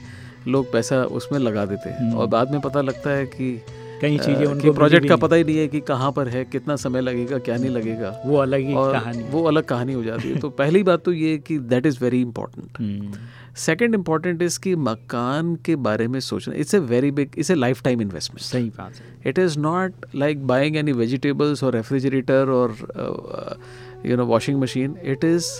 [SPEAKER 2] लोग पैसा उसमें लगा देते हैं। और बाद में पता लगता है कि
[SPEAKER 1] कई चीज़ें उनको
[SPEAKER 2] प्रोजेक्ट का पता ही नहीं है कि कहाँ पर है कितना समय लगेगा क्या नहीं लगेगा।
[SPEAKER 1] वो अलग ही
[SPEAKER 2] और
[SPEAKER 1] कहानी
[SPEAKER 2] वो अलग कहानी हो जाती है। तो पहली बात तो ये कि that is very important
[SPEAKER 1] hmm,
[SPEAKER 2] second important is कि मकान के बारे में सोचना। It's a very big it's a lifetime investment
[SPEAKER 1] सही बात है।
[SPEAKER 2] Not like buying any vegetables or refrigerator or uh, uh, you know washing machine it is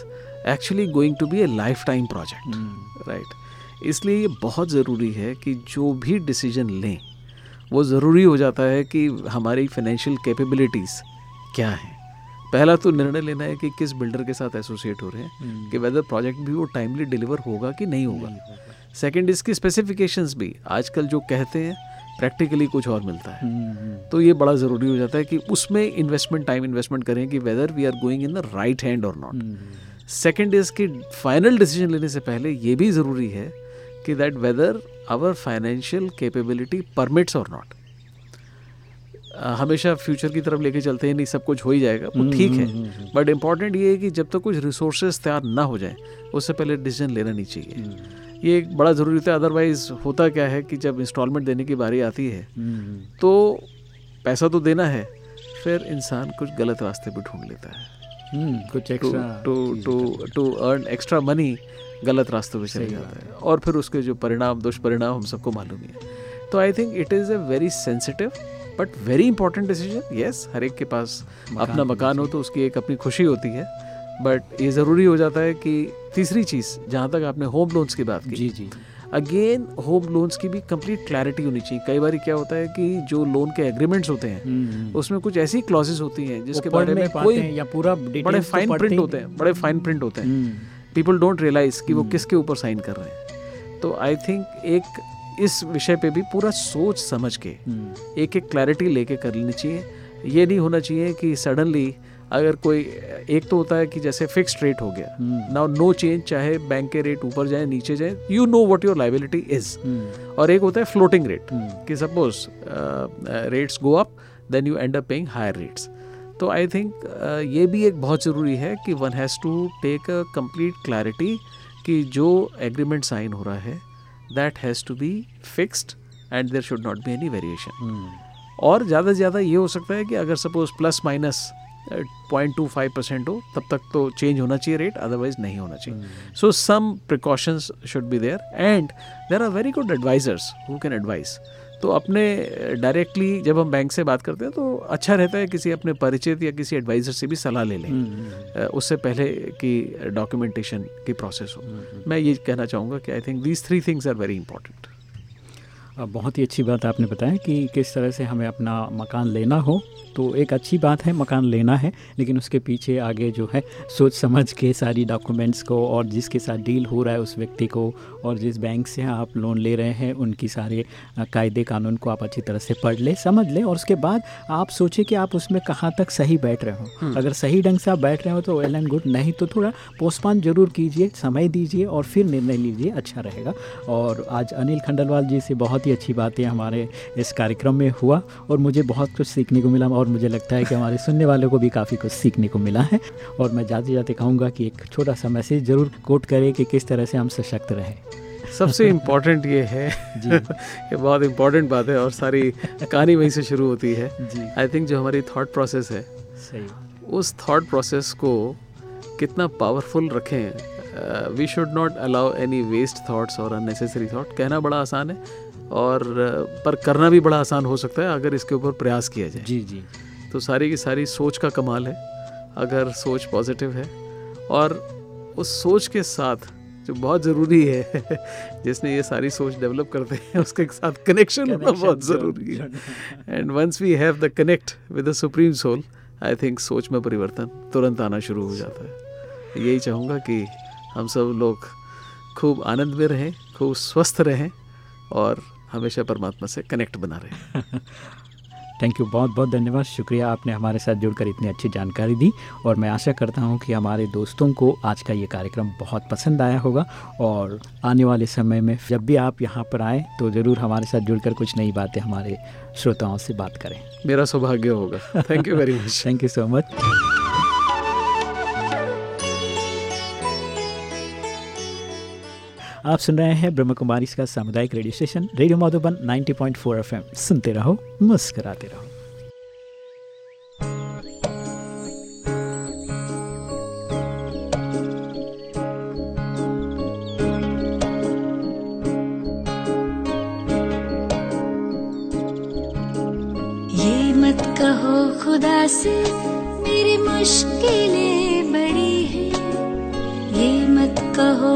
[SPEAKER 2] going to be a lifetime project right इसलिए ये बहुत ज़रूरी है कि जो भी डिसीज़न लें वो ज़रूरी हो जाता है कि हमारी फाइनेंशियल कैपेबिलिटीज़ क्या हैं। पहला तो निर्णय लेना है कि किस बिल्डर के साथ एसोसिएट हो रहे हैं कि वेदर प्रोजेक्ट भी वो टाइमली डिलीवर होगा कि नहीं होगा। सेकंड इसकी स्पेसिफिकेशंस भी। आजकल जो कहते हैं प्रैक्टिकली कुछ और मिलता है। तो ये बड़ा ज़रूरी हो जाता है कि उसमें इन्वेस्टमेंट टाइम इन्वेस्टमेंट करें कि whether we are going in the right hand और नॉट सेकेंड इज़ कि फाइनल डिसीज़न लेने से पहले ये भी ज़रूरी है कि that whether our financial capability permits और नॉट हमेशा फ्यूचर की तरफ़ लेके चलते हैं नहीं सब कुछ हो ही जाएगा वो ठीक है। बट इंपॉर्टेंट ये है कि जब तक तो कुछ रिसोर्सेज तैयार ना हो जाए उससे पहले डिसीज़न लेना नहीं चाहिए। ये एक बड़ा ज़रूरी होता है अदरवाइज़ होता क्या है कि जब इंस्टॉलमेंट देने की बारी आती है तो पैसा तो देना है फिर इंसान कुछ गलत रास्ते भी ढूंढ लेता है।
[SPEAKER 1] हम्म, कुछ
[SPEAKER 2] to
[SPEAKER 1] extra
[SPEAKER 2] to to to earn extra money गलत रास्तों पे चले जाता है। और फिर उसके जो परिणाम दुष्परिणाम हम सबको मालूम ही है। तो I think it is a very sensitive but very important decision yes हर एक के पास अपना मकान हो तो उसकी एक अपनी खुशी होती है। बट ये ज़रूरी हो जाता है कि तीसरी चीज़ जहाँ तक आपने होम लोन्स की बात की
[SPEAKER 1] जी जी।
[SPEAKER 2] अगेन होम लोन्स की भी कंप्लीट क्लैरिटी होनी चाहिए। कई बार क्या होता है कि जो लोन के एग्रीमेंट्स होते हैं
[SPEAKER 1] हम्म,
[SPEAKER 2] उसमें कुछ ऐसी क्लॉजेस होती हैं जिसके बारे में कोई
[SPEAKER 1] या पूरा
[SPEAKER 2] बड़े
[SPEAKER 1] तो
[SPEAKER 2] फाइन प्रिंट होते हैं बड़े फाइन प्रिंट होते हैं।
[SPEAKER 1] हम्म,
[SPEAKER 2] पीपल डोंट रियलाइज़ कि वो किसके ऊपर साइन कर रहे हैं। तो आई थिंक एक इस विषय पे भी पूरा सोच समझ के
[SPEAKER 1] हम्म,
[SPEAKER 2] एक एक क्लैरिटी लेके कर लेनी चाहिए। ये नहीं होना चाहिए कि सडनली अगर कोई एक तो होता है कि जैसे फिक्स्ड रेट हो गया। नाउ नो चेंज चाहे बैंक के रेट ऊपर जाए नीचे जाए you know what your liability
[SPEAKER 1] is
[SPEAKER 2] और एक होता है फ्लोटिंग रेट
[SPEAKER 1] हम्म,
[SPEAKER 2] कि suppose rates go up then you end up paying higher rates तो आई थिंक ये भी एक बहुत ज़रूरी है कि one has to take a complete clarity कि जो एग्रीमेंट साइन हो रहा है that has to be fixed and there should not be any
[SPEAKER 1] variation
[SPEAKER 2] और ज़्यादा से ज़्यादा ये हो सकता है कि अगर suppose plus minus point two five percent हो तब तक तो चेंज होना चाहिए रेट अदरवाइज़ नहीं होना चाहिए। So some precautions should be there and there are very good advisers who can advise तो अपने डायरेक्टली जब हम बैंक से बात करते हैं तो अच्छा रहता है किसी अपने परिचित या किसी एडवाइज़र से भी सलाह ले लें। अ, उससे पहले कि डॉक्यूमेंटेशन की प्रोसेस हो। मैं ये कहना चाहूँगा कि I think these three things are very
[SPEAKER 1] important बहुत ही अच्छी बात आपने बताया कि किस तरह से हमें अपना मकान लेना हो। तो एक अच्छी बात है मकान लेना है लेकिन उसके पीछे आगे जो है सोच समझ के सारी डॉक्यूमेंट्स को और जिसके साथ डील हो रहा है उस व्यक्ति को और जिस बैंक से आप लोन ले रहे हैं उनकी सारे कायदे कानून को आप अच्छी तरह से पढ़ लें समझ लें और उसके बाद आप सोचें कि आप उसमें कहाँ तक सही बैठ रहे हो। अगर सही ढंग से आप बैठ रहे हो तो वेल एंड गुड नहीं तो थोड़ा पोस्टपान ज़रूर कीजिए समय दीजिए और फिर निर्णय लीजिए अच्छा रहेगा। और आज अनिल खंडलवाल जी से बहुत ही अच्छी बातें हमारे इस कार्यक्रम में हुआ और मुझे बहुत कुछ सीखने को मिला और मुझे लगता है कि हमारे सुनने वालों को भी काफ़ी कुछ सीखने को मिला है। और मैं जाते जाते कहूँगा कि एक छोटा सा मैसेज ज़रूर कोट करें कि किस तरह से हम सशक्त रहें।
[SPEAKER 2] सबसे इम्पोर्टेंट ये है।
[SPEAKER 1] जी।
[SPEAKER 2] ये बहुत इम्पोर्टेंट बात है और सारी कहानी वहीं से शुरू होती है। आई थिंक जो हमारी थाट प्रोसेस है
[SPEAKER 1] सही
[SPEAKER 2] उस थॉट प्रोसेस को कितना पावरफुल रखें we should not allow any waste thoughts और अननेसेसरी थॉट कहना बड़ा आसान है और पर करना भी बड़ा आसान हो सकता है अगर इसके ऊपर प्रयास किया जाए।
[SPEAKER 1] जी जी।
[SPEAKER 2] तो सारी की सारी सोच का कमाल है अगर सोच पॉजिटिव है। और उस सोच के साथ जो बहुत ज़रूरी है जिसने ये सारी सोच डेवलप करते हैं उसके साथ कनेक्शन होना बहुत ज़रूरी है। And once we have the connect with the supreme soul I think सोच में परिवर्तन तुरंत आना शुरू हो जाता है। यही चाहूँगा कि हम सब लोग खूब आनंद में रहें खूब स्वस्थ रहें और हमेशा परमात्मा से कनेक्ट बना रहें
[SPEAKER 1] थैंक यू बहुत बहुत धन्यवाद। शुक्रिया आपने हमारे साथ जुड़कर इतनी अच्छी जानकारी दी और मैं आशा करता हूँ कि हमारे दोस्तों को आज का ये कार्यक्रम बहुत पसंद आया होगा और आने वाले समय में जब भी आप यहाँ पर आएँ तो ज़रूर हमारे साथ जुड़कर कुछ नई बातें हमारे श्रोताओं से बात करें।
[SPEAKER 2] मेरा सौभाग्य होगा। Thank you very much
[SPEAKER 1] thank you so much आप सुन रहे हैं ब्रह्म कुमारी का सामुदायिक radio station, radio Madhuban 90.4 FM. सुनते रहो, मुस्कराते रहो।
[SPEAKER 6] ये मत कहो खुदा से मेरी मुश्किलें।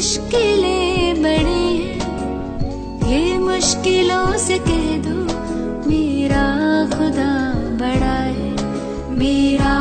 [SPEAKER 6] मुश्किलें बड़ी हैं। ये मुश्किलों से कह दो मेरा खुदा बड़ा है मेरा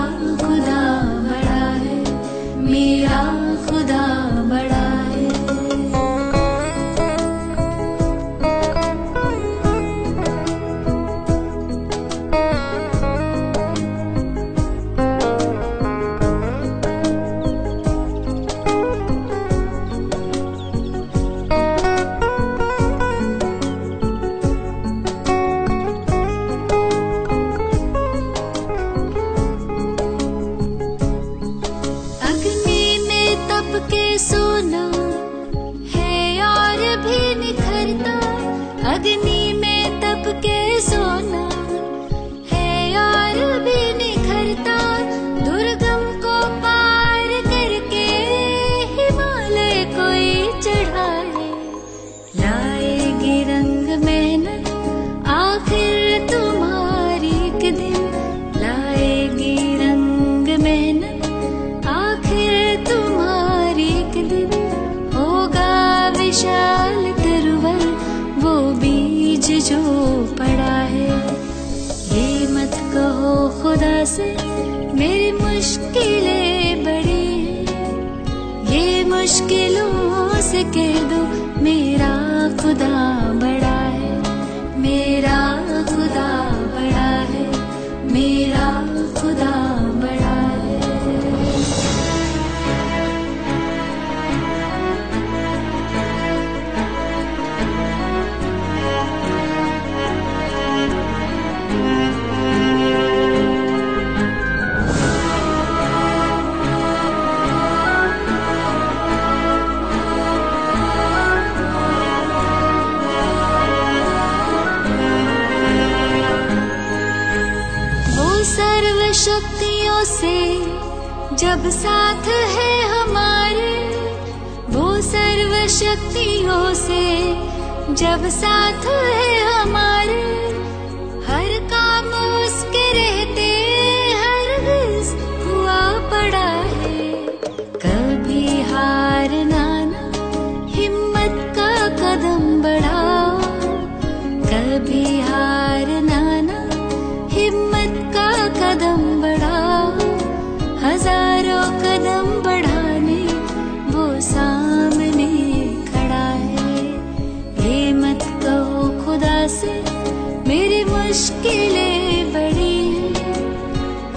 [SPEAKER 6] मुश्किलें बड़ी।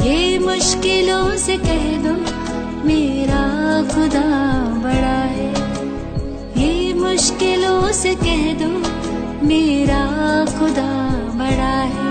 [SPEAKER 6] ये मुश्किलों से कह दो, मेरा खुदा बड़ा है। ये मुश्किलों से कह दो, मेरा खुदा बड़ा है।